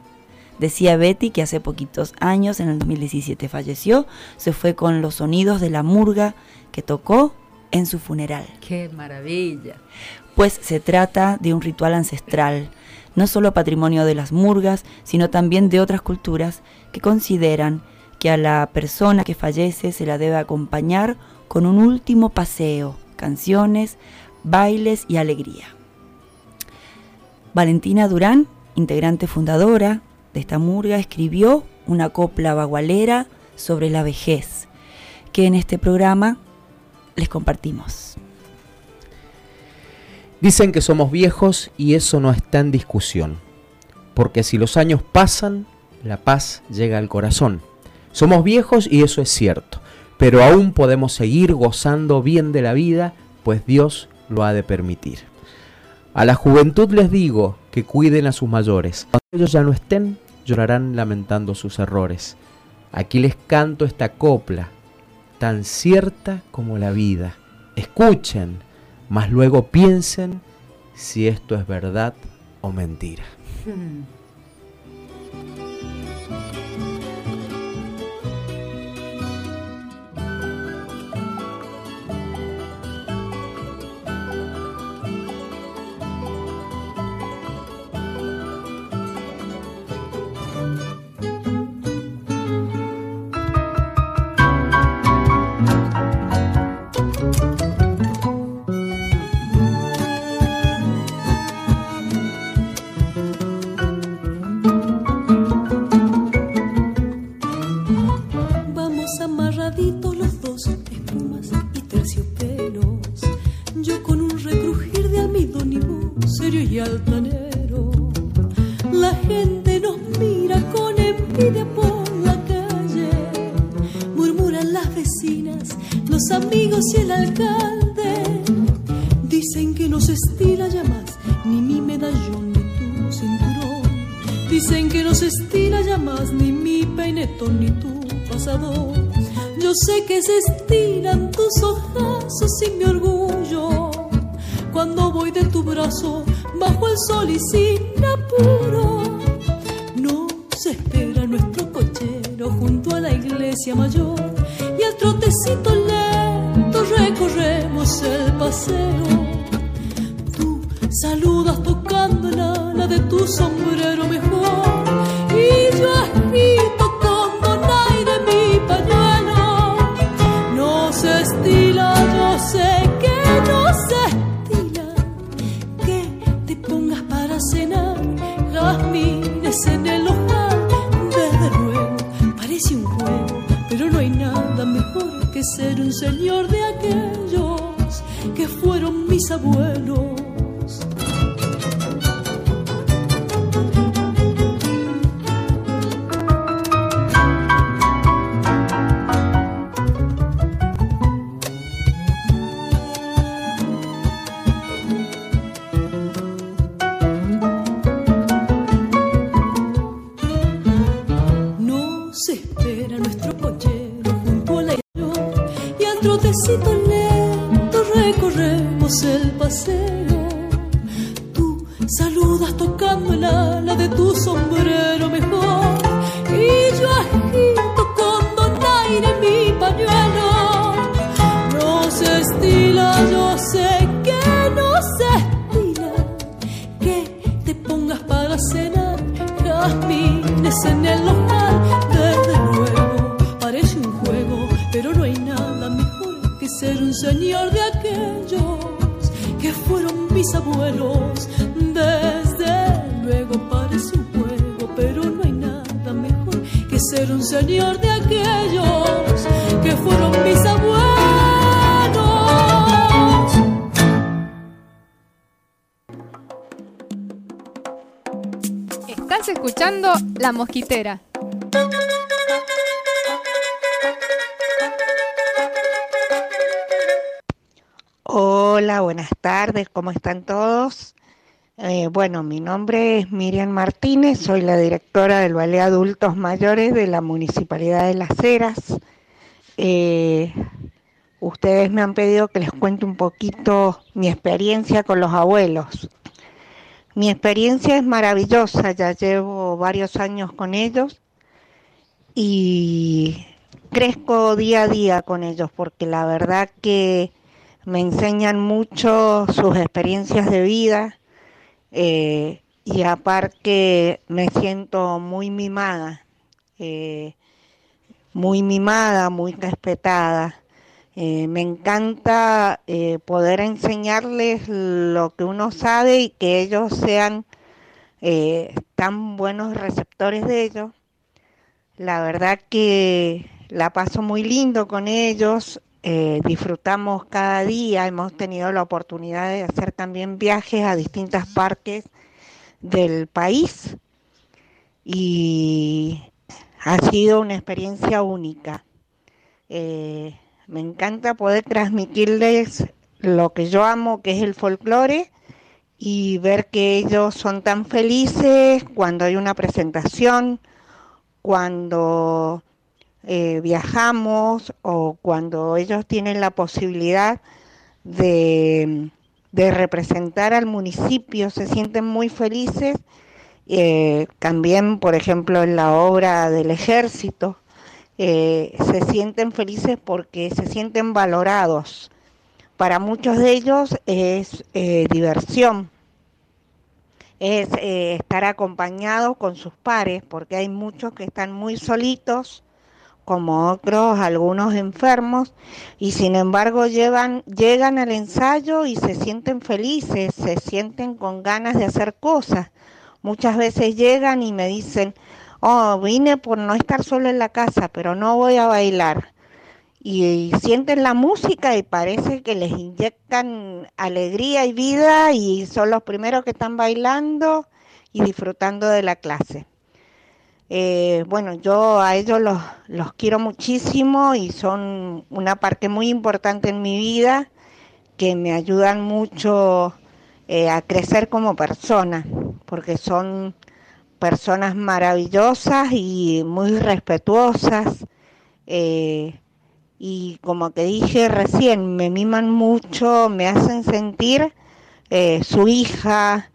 Decía Betty que hace poquitos años, en el 2017 falleció, se fue con los sonidos de la murga que tocó en su funeral. Qué maravilla. Pues se trata de un ritual ancestral, no solo patrimonio de las murgas, sino también de otras culturas que consideran que a la persona que fallece se la debe acompañar con un último paseo, canciones, bailes y alegría. Valentina Durán, integrante fundadora de esta murga, escribió una copla bagualera sobre la vejez, que en este programa les compartimos. Dicen que somos viejos y eso no está en discusión. Porque si los años pasan, la paz llega al corazón. Somos viejos y eso es cierto. Pero aún podemos seguir gozando bien de la vida, pues Dios lo ha de permitir. A la juventud les digo que cuiden a sus mayores. Cuando ellos ya no estén, llorarán lamentando sus errores. Aquí les canto esta copla, tan cierta como la vida. Escuchen, mas luego piensen si esto es verdad o mentira. Vamos y altanero. La gente nos mira con envidia por la calle. Murmuran las vecinas, los amigos y el alcalde. Dicen que no se estila ya más ni mi medallón ni tu cinturón. Dicen que no se estila ya más ni mi peinetón ni tu pasador. Yo sé que se estilan tus ojazos y mi orgullo. Cuando voy de tu brazo sol y sin apuro. No se espera nuestro cochero junto a la iglesia mayor. Y al trotecito lento recorremos el paseo. Un señor de aquellos que fueron mis abuelos. Estás escuchando La Mosquitera. Hola, buenas tardes, ¿cómo están todos? Eh, bueno, mi nombre es Miriam Martínez, soy la directora del Ballet Adultos Mayores de la Municipalidad de Las Heras. Eh, ustedes me han pedido que les cuente un poquito mi experiencia con los abuelos. Mi experiencia es maravillosa, ya llevo varios años con ellos y crezco día a día con ellos porque la verdad que me enseñan mucho sus experiencias de vida eh, y aparte me siento muy mimada, eh, muy mimada, muy respetada. Eh, me encanta poder enseñarles lo que uno sabe y que ellos sean tan buenos receptores de ello. La verdad que la paso muy lindo con ellos, eh, disfrutamos cada día, hemos tenido la oportunidad de hacer también viajes a distintas partes del país y ha sido una experiencia única. Eh, me encanta poder transmitirles lo que yo amo, que es el folclore, y ver que ellos son tan felices cuando hay una presentación, cuando eh, viajamos o cuando ellos tienen la posibilidad de, representar al municipio, se sienten muy felices. Eh, también, por ejemplo, en la obra del ejército, eh, se sienten felices porque se sienten valorados. Para muchos de ellos es eh, diversión, es estar acompañados con sus pares, porque hay muchos que están muy solitos, como otros, algunos enfermos, y sin embargo llegan al ensayo y se sienten felices, se sienten con ganas de hacer cosas. Muchas veces llegan y me dicen, oh, vine por no estar solo en la casa, pero no voy a bailar. Y, sienten la música y parece que les inyectan alegría y vida y son los primeros que están bailando y disfrutando de la clase. Eh, bueno, yo a ellos los, los quiero muchísimo y son una parte muy importante en mi vida que me ayudan mucho eh, a crecer como persona, porque son personas maravillosas y muy respetuosas. Eh, y como te dije recién, me miman mucho, me hacen sentir su hija.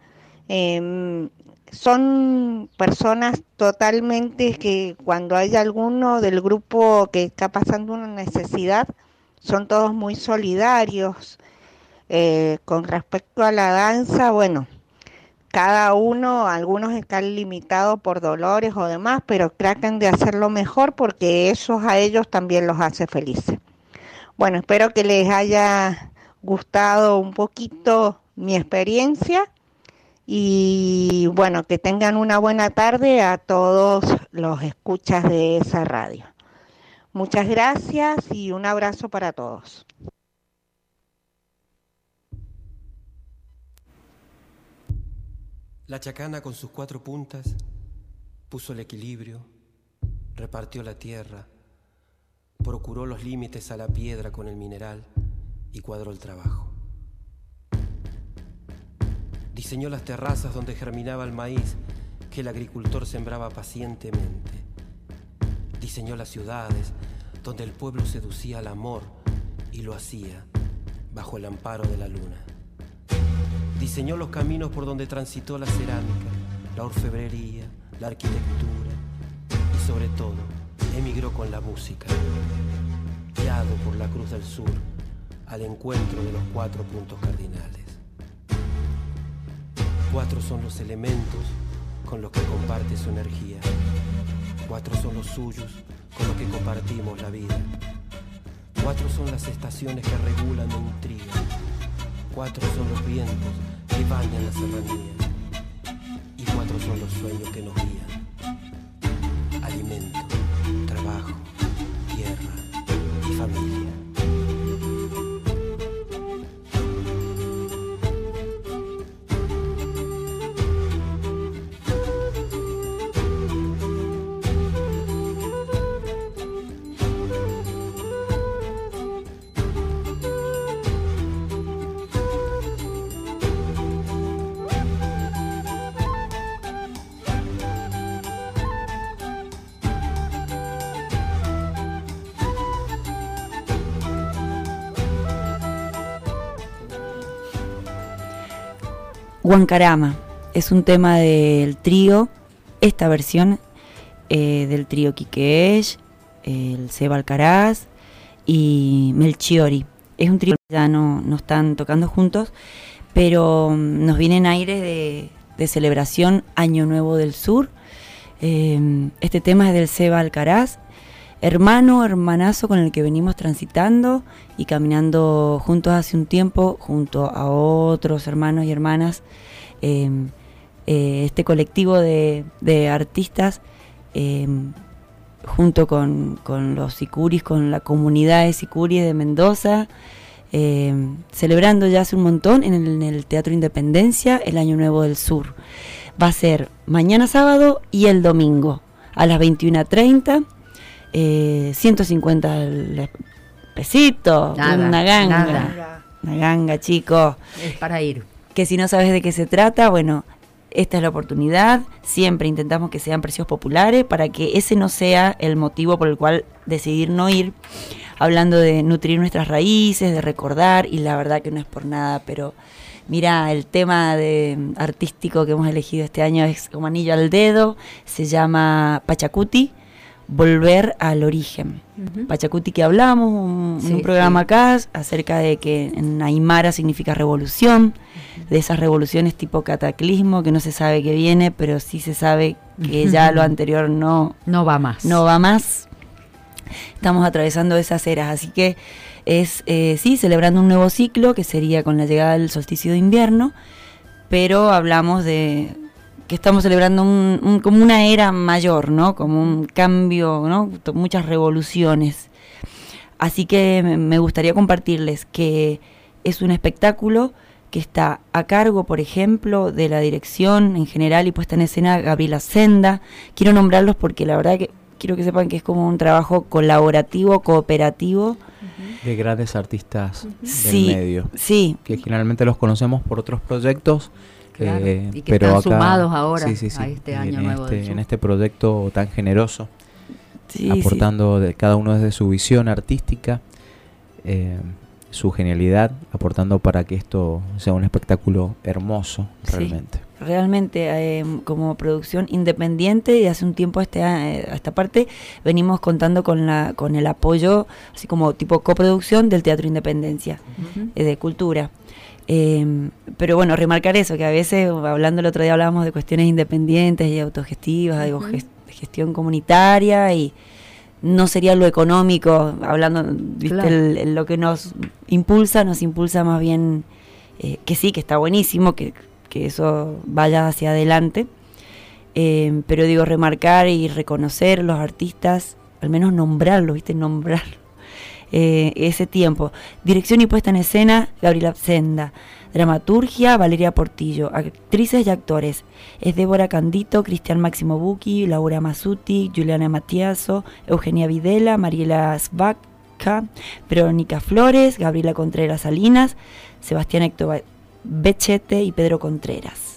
Eh, son personas totalmente que cuando hay alguno del grupo que está pasando una necesidad, son todos muy solidarios. Eh, con respecto a la danza, bueno, cada uno, algunos están limitados por dolores o demás, pero tratan de hacerlo mejor porque eso a ellos también los hace felices. Bueno, espero que les haya gustado un poquito mi experiencia y bueno, que tengan una buena tarde a todos los escuchas de esa radio. Muchas gracias y un abrazo para todos. La chacana con sus cuatro puntas puso el equilibrio, repartió la tierra, procuró los límites a la piedra con el mineral y cuadró el trabajo. Diseñó las terrazas donde germinaba el maíz que el agricultor sembraba pacientemente. Diseñó las ciudades donde el pueblo seducía al amor y lo hacía bajo el amparo de la luna. Diseñó los caminos por donde transitó la cerámica, la orfebrería, la arquitectura y sobre todo emigró con la música, guiado por la Cruz del Sur al encuentro de los cuatro puntos cardinales. Cuatro son los elementos con los que comparte su energía. Cuatro son los suyos con los que compartimos la vida. Cuatro son las estaciones que regulan e intrigan. Cuatro son los vientos que bañan la serranía. Y cuatro son los sueños que nos guían. Huancarama es un tema del trío, esta versión eh, del trío Quiquesh, el Seba Alcaraz y Melchiori. Es un trío que ya no, no están tocando juntos, pero mm, nos vienen aires de, de celebración Año Nuevo del Sur. Eh, este tema es del Seba Alcaraz, hermano, hermanazo con el que venimos transitando y caminando juntos hace un tiempo, junto a otros hermanos y hermanas. eh, eh, este colectivo de, artistas, eh, junto con, con los sicuris, con la comunidad de sicuris de Mendoza, eh, celebrando ya hace un montón en el, en el Teatro Independencia el Año Nuevo del Sur. Va a ser mañana sábado y el domingo a las 21.30. Eh, 150 el pesito, Nada, una ganga. nada. Una ganga, chicos. Es para ir. Que si no sabes de qué se trata, bueno, esta es la oportunidad. Siempre intentamos que sean precios populares para que ese no sea el motivo por el cual decidir no ir. Hablando de nutrir nuestras raíces, de recordar, y la verdad que no es por nada, pero mira, el tema de, artístico que hemos elegido este año es como anillo al dedo, se llama Pachacuti, volver al origen. Pachacuti que hablamos un, en un programa sí. acá acerca de que en Aymara significa revolución, de esas revoluciones tipo cataclismo que no se sabe que viene, pero sí se sabe que ya lo anterior no, No va más. no va más. Estamos atravesando esas eras, así que es, eh, sí, celebrando un nuevo ciclo que sería con la llegada del solsticio de invierno, pero hablamos de que estamos celebrando un, un- como una era mayor, ¿no? Como un cambio, ¿no? Muchas revoluciones. Así que me- gustaría compartirles que es un espectáculo que está a cargo, por ejemplo, de la dirección en general y puesta en escena Gabriela Senda. Quiero nombrarlos porque la verdad que quiero que sepan que es como un trabajo colaborativo, cooperativo. de grandes artistas del Sí, medio. sí. Que generalmente los conocemos por otros proyectos. Claro, eh, y que pero están acá, sumados ahora sí, sí, sí, a este año en nuevo del este, sur. en este proyecto tan generoso, Sí, aportando de cada uno desde su visión artística, eh, su genialidad, aportando para que esto sea un espectáculo hermoso Sí. realmente. realmente eh, como producción independiente y hace un tiempo a, este, eh, a esta parte venimos contando con la con el apoyo así como tipo coproducción del Teatro Independencia eh, de cultura Eh, pero bueno remarcar eso que a veces hablando el otro día hablábamos de cuestiones independientes y autogestivas digo, gestión comunitaria y no sería lo económico hablando viste Claro. el- el- lo que nos impulsa nos impulsa más bien eh, que sí que está buenísimo que, que eso vaya hacia adelante. Eh, pero digo remarcar y reconocer los artistas al menos nombrarlos viste nombrar eh, ese tiempo. Dirección y puesta en escena Gabriela Senda. Dramaturgia Valeria Portillo. Actrices y actores. Es Débora Candito Cristian Máximo Bucchi Laura Masuti Juliana Matiaso Eugenia Videla Mariela Svacka Verónica Flores Gabriela Contreras Salinas Sebastián Héctor Bechete y Pedro Contreras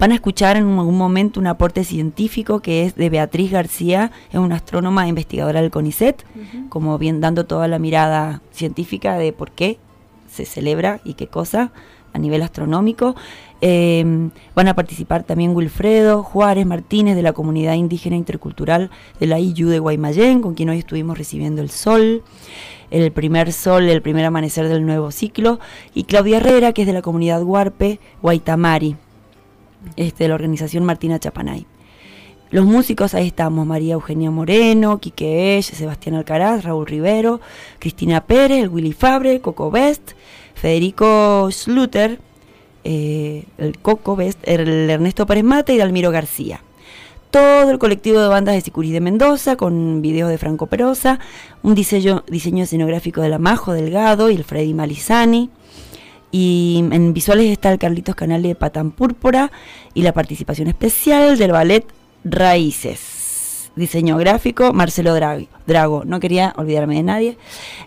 Van a escuchar en algún momento un aporte científico que es de Beatriz García, es una astrónoma e investigadora del CONICET, como bien dando toda la mirada científica de por qué se celebra y qué cosa a nivel astronómico. Eh, van a participar también Wilfredo Juárez Martínez de la comunidad indígena intercultural de la IU de Guaymallén, con quien hoy estuvimos recibiendo el sol, el primer sol, el primer amanecer del nuevo ciclo, y Claudia Herrera, que es de la comunidad Huarpe, Guaitamari, este, de la organización Martina Chapanay. Los músicos, ahí estamos, María Eugenia Moreno, Quique Esch, Sebastián Alcaraz, Raúl Rivero, Cristina Pérez, el Willy Fabre, Coco Best, Federico Schluter, eh, el Coco Best, el Ernesto Pérez Mate y Dalmiro García. Todo el colectivo de bandas de Sicurí de Mendoza, con videos de Franco Perosa, un diseño, diseño escenográfico de la Majo Delgado y el Freddy Malizani. Y en visuales está el Carlitos Canal de Patán Púrpura y la participación especial del ballet Raíces. Diseño gráfico, Marcelo Drago. Drago. No quería olvidarme de nadie.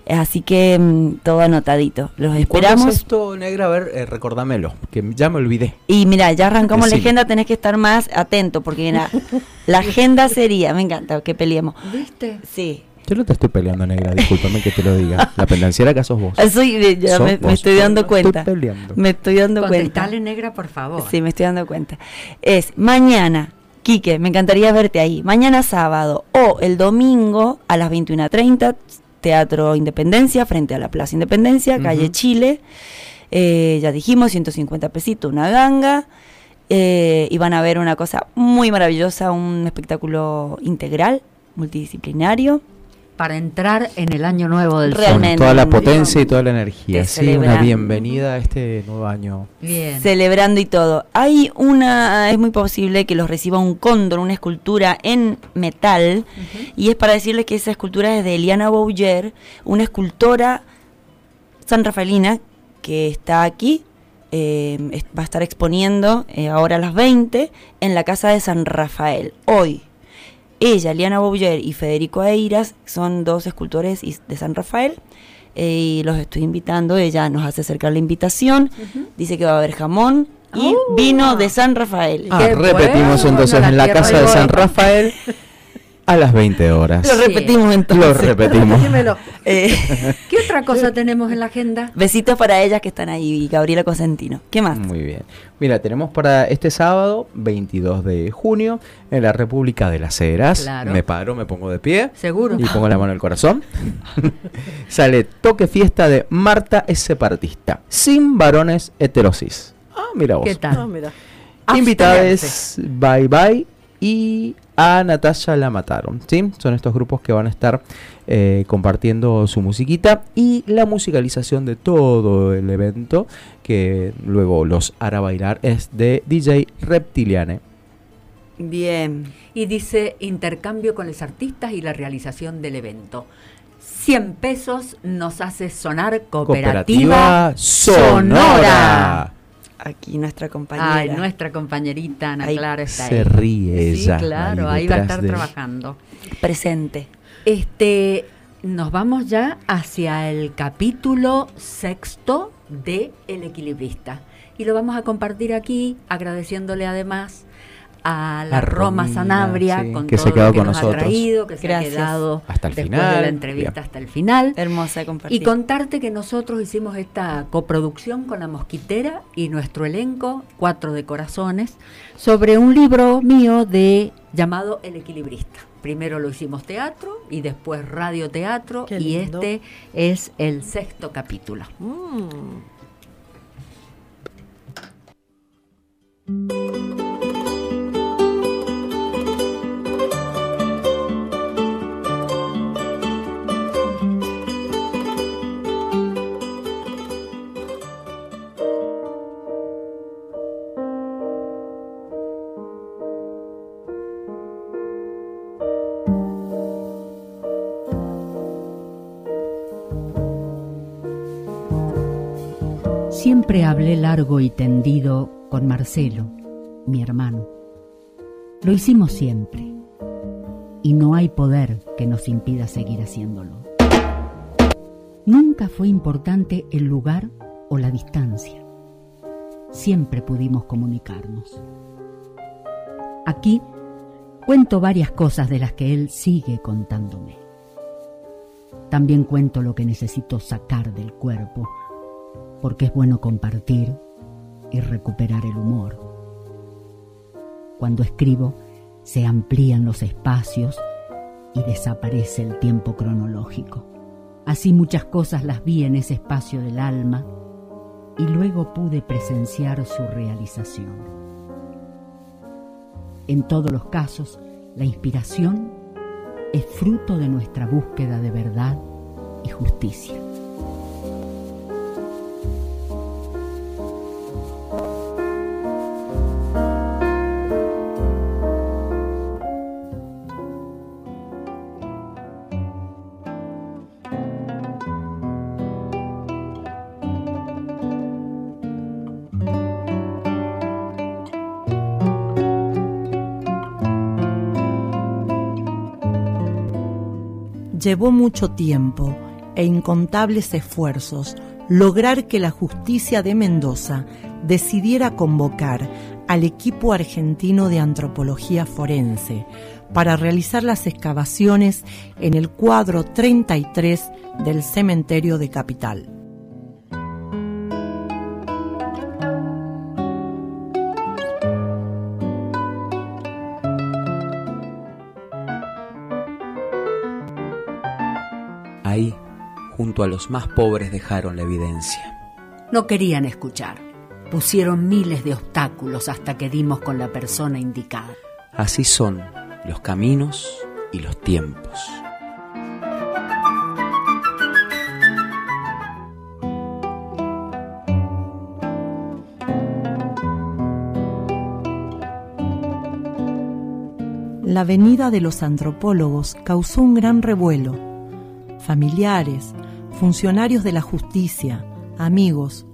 Así que mm, todo anotadito. Los ¿Cuándo esperamos. es esto, negra? A ver, eh, recordámelo, que ya me olvidé. Y mira, ya arrancamos la agenda, tenés que estar más atento, porque mira, la agenda sería, me encanta que peleemos. ¿Viste? Sí. Yo no te estoy peleando, negra, discúlpame que te lo diga. La pendenciera que sos vos. Soy, ya Sos me, me estoy dando cuenta. Estoy peleando. Me estoy dando cuenta. Contestale negra, por favor. Sí, me estoy dando cuenta. Es mañana, Quique, me encantaría verte ahí. Mañana sábado o el domingo a las 21.30, Teatro Independencia, frente a la Plaza Independencia, calle. Chile. Eh, ya dijimos, 150 pesitos, una ganga. Eh, y van a ver una cosa muy maravillosa, un espectáculo integral, multidisciplinario. Para entrar en el año nuevo del sol. Con toda la potencia y toda la energía. Sí, una bienvenida a este nuevo año. Bien. celebrando y todo. Hay una, es muy posible que los reciba un cóndor, una escultura en metal, y es para decirles que esa escultura es de Eliana Bouyer, una escultora san rafaelina que está aquí, eh, va a estar exponiendo eh, ahora a las 20 en la casa de San Rafael, hoy. Ella, Eliana Bouyer y Federico Eiras son dos escultores de San Rafael eh, y los estoy invitando. Ella nos hace acercar la invitación. Dice que va a haber jamón y vino de San Rafael. Ah, repetimos entonces en la casa de San Rafael a las 20 horas. Lo repetimos entonces. Lo repetimos. Dímelo. Eh, ¿Qué otra cosa tenemos en la agenda? besitos para ellas que están ahí y Gabriela Cosentino. ¿Qué más? Muy bien. Mira, tenemos para este sábado, 22 de junio, en la República de las Heras. Claro. Me paro, me pongo de pie. Seguro. Y pongo la mano en el corazón. Sale Toque Fiesta de Marta es separatista. Sin varones heterosis. Ah, mira vos. ¿Qué tal? Ah, mira. Invitadas Bye Bye y a Natasha la mataron. ¿sí? Son estos grupos que van a estar eh, compartiendo su musiquita y la musicalización de todo el evento que luego los hará bailar es de DJ Reptiliane. Bien. Y dice intercambio con los artistas y la realización del evento. 100 pesos nos hace sonar cooperativa, Cooperativa Sonora. Aquí nuestra compañera. Ay, nuestra compañerita Ana Ahí Clara está se ahí. ríe sí, ella, claro, ahí ahí va a estar trabajando. Presente. Este, nos vamos ya hacia el capítulo sexto de El Equilibrista. Y lo vamos a compartir aquí, agradeciéndole además a la A Roma Romina, Sanabria sí, con que todo se quedó lo que con nos ha nosotros. traído, que se ha quedado Hasta el después de final. la entrevista Bien. hasta el final. Hermosa compartir. Y contarte que nosotros hicimos esta coproducción con la Mosquitera y nuestro elenco, Cuatro de Corazones, sobre un libro mío de llamado El Equilibrista. Primero lo hicimos teatro y después radioteatro y este es el sexto capítulo. Mm. Siempre hablé largo y tendido con Marcelo, mi hermano. Lo hicimos siempre. Y no hay poder que nos impida seguir haciéndolo. Nunca fue importante el lugar o la distancia. Siempre pudimos comunicarnos. Aquí cuento varias cosas de las que él sigue contándome. También cuento lo que necesito sacar del cuerpo porque es bueno compartir y recuperar el humor. Cuando escribo, se amplían los espacios y desaparece el tiempo cronológico. Así muchas cosas las vi en ese espacio del alma y luego pude presenciar su realización. En todos los casos, la inspiración es fruto de nuestra búsqueda de verdad y justicia. Llevó mucho tiempo e incontables esfuerzos lograr que la justicia de Mendoza decidiera convocar al equipo argentino de antropología forense para realizar las excavaciones en el cuadro 33 del cementerio de Capital. Junto a los más pobres, dejaron la evidencia. No querían escuchar. Pusieron miles de obstáculos hasta que dimos con la persona indicada. Así son los caminos y los tiempos. La venida de los antropólogos causó un gran revuelo. Familiares, funcionarios de la justicia, amigos,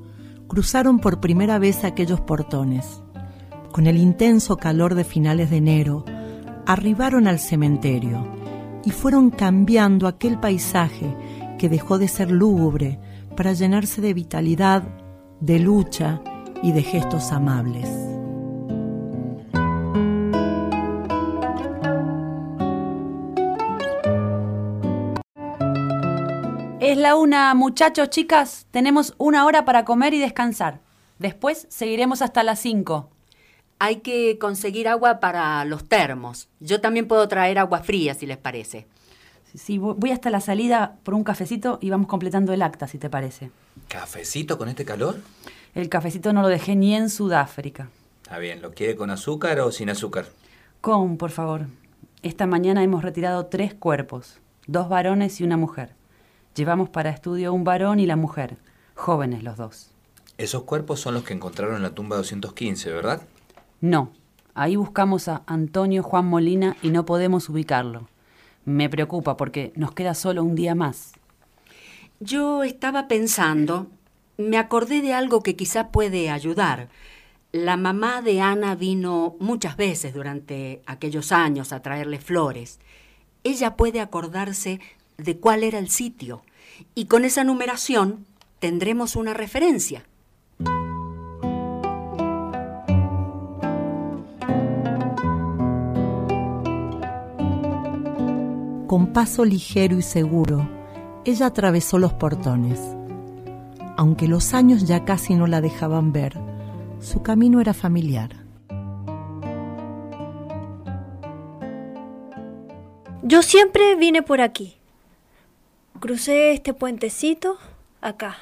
cruzaron por primera vez aquellos portones. Con el intenso calor de finales de enero, arribaron al cementerio y fueron cambiando aquel paisaje que dejó de ser lúgubre para llenarse de vitalidad, de lucha y de gestos amables. Es la una, muchachos, chicas. Tenemos una hora para comer y descansar. Después seguiremos hasta las cinco. Hay que conseguir agua para los termos. Yo también puedo traer agua fría, si les parece. Sí, voy hasta la salida por un cafecito y vamos completando el acta, si te parece. ¿Cafecito con este calor? El cafecito no lo dejé ni en Sudáfrica. Está bien, ¿lo quiere con azúcar o sin azúcar? Con, por favor. Esta mañana hemos retirado tres cuerpos, dos varones y una mujer. Llevamos para estudio un varón y la mujer, jóvenes los dos. Esos cuerpos son los que encontraron en la tumba 215, ¿verdad? No, ahí buscamos a Antonio Juan Molina y no podemos ubicarlo. Me preocupa porque nos queda solo un día más. Yo estaba pensando, me acordé de algo que quizá puede ayudar. La mamá de Ana vino muchas veces durante aquellos años a traerle flores. Ella puede acordarse de cuál era el sitio y con esa numeración tendremos una referencia. Con paso ligero y seguro, ella atravesó los portones. Aunque los años ya casi no la dejaban ver, su camino era familiar. Yo siempre vine por aquí. Crucé este puentecito acá,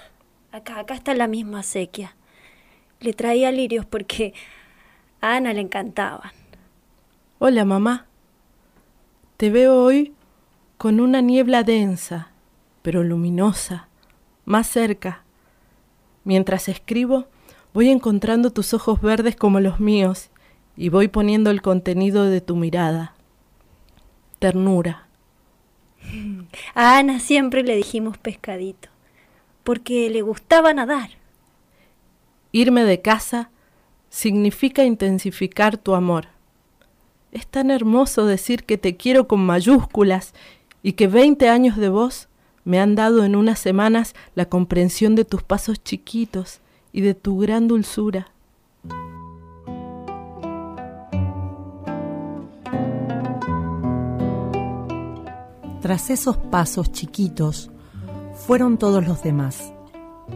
acá, acá está la misma sequía. Le traía lirios porque a Ana le encantaban. Hola, mamá. Te veo hoy con una niebla densa, pero luminosa, más cerca. Mientras escribo, voy encontrando tus ojos verdes como los míos y voy poniendo el contenido de tu mirada. Ternura. A Ana siempre le dijimos pescadito, porque le gustaba nadar. Irme de casa significa intensificar tu amor. Es tan hermoso decir que te quiero con mayúsculas y que veinte años de vos me han dado en unas semanas la comprensión de tus pasos chiquitos y de tu gran dulzura. Tras esos pasos chiquitos, fueron todos los demás.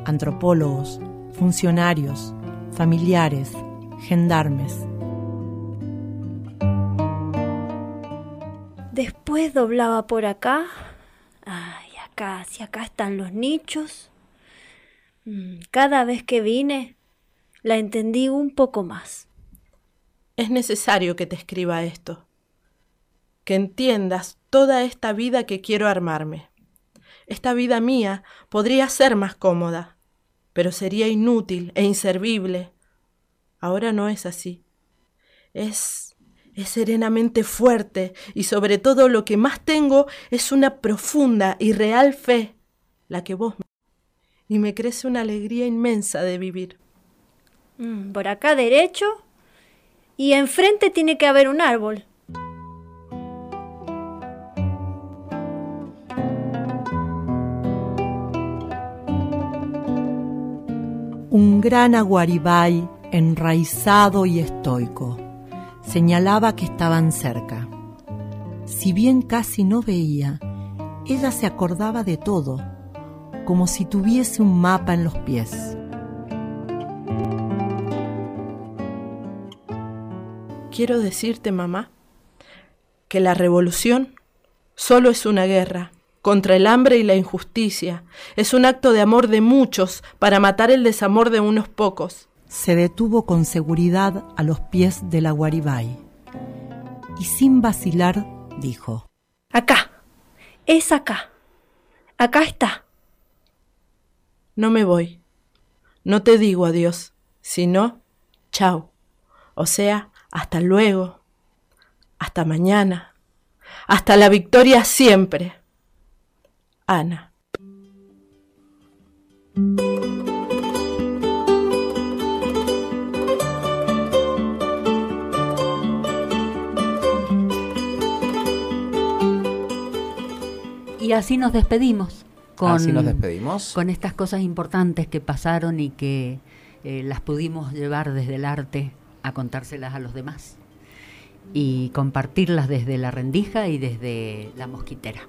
antropólogos, funcionarios, familiares, gendarmes. Después doblaba por acá. Ay, acá, si acá están los nichos. Mm, Cada vez que vine, la entendí un poco más. Es necesario que te escriba esto, que entiendas toda esta vida que quiero armarme. Esta vida mía podría ser más cómoda, pero sería inútil e inservible. Ahora no es así. Es es serenamente fuerte y sobre todo lo que más tengo es una profunda y real fe, la que vos me y me crece una alegría inmensa de vivir. Mm, Por acá derecho. Y enfrente tiene que haber un árbol. Un gran aguaribay enraizado y estoico señalaba que estaban cerca. Si bien casi no veía, ella se acordaba de todo, como si tuviese un mapa en los pies. Quiero decirte, mamá, que la revolución solo es una guerra contra el hambre y la injusticia. Es un acto de amor de muchos para matar el desamor de unos pocos. Se detuvo con seguridad a los pies de la Guaribay y sin vacilar dijo: Acá. Es acá. Acá está. No me voy. No te digo adiós, sino chao. O sea, hasta luego. Hasta mañana. Hasta la victoria siempre. Ana. Y así nos despedimos. Con, Así nos despedimos. Con estas cosas importantes que pasaron y que eh, las pudimos llevar desde el arte a contárselas a los demás. Y compartirlas desde la rendija y desde la mosquitera.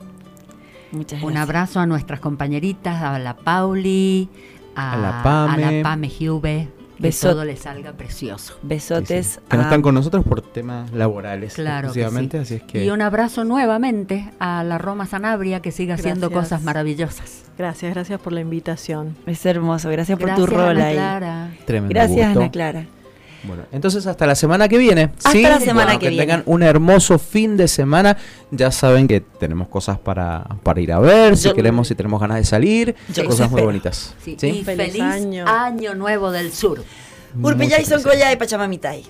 Muchas Un abrazo a nuestras compañeritas, a la Pauli, a, A la Pame. a la Pame Hube, que todo le salga precioso. Besotes. Que no están con nosotros por temas laborales Claro que exclusivamente, sí. así es que Y un abrazo nuevamente a la Roma Sanabria que siga haciendo cosas maravillosas. Gracias, gracias por la invitación. Es hermoso, gracias por tu rol ahí. Clara. Tremendo Gracias, gusto. Ana Clara. Bueno, entonces hasta la semana que viene. Hasta ¿sí? la semana Bueno, que viene. tengan un hermoso fin de semana. Ya saben que tenemos cosas para, para ir a ver, si Yo- queremos, si tenemos ganas de salir, Yo cosas muy bonitas. Sí, ¿sí? Y Feliz feliz año. año. Nuevo del Sur. Urpillay. Soncoya y Pachamamitay.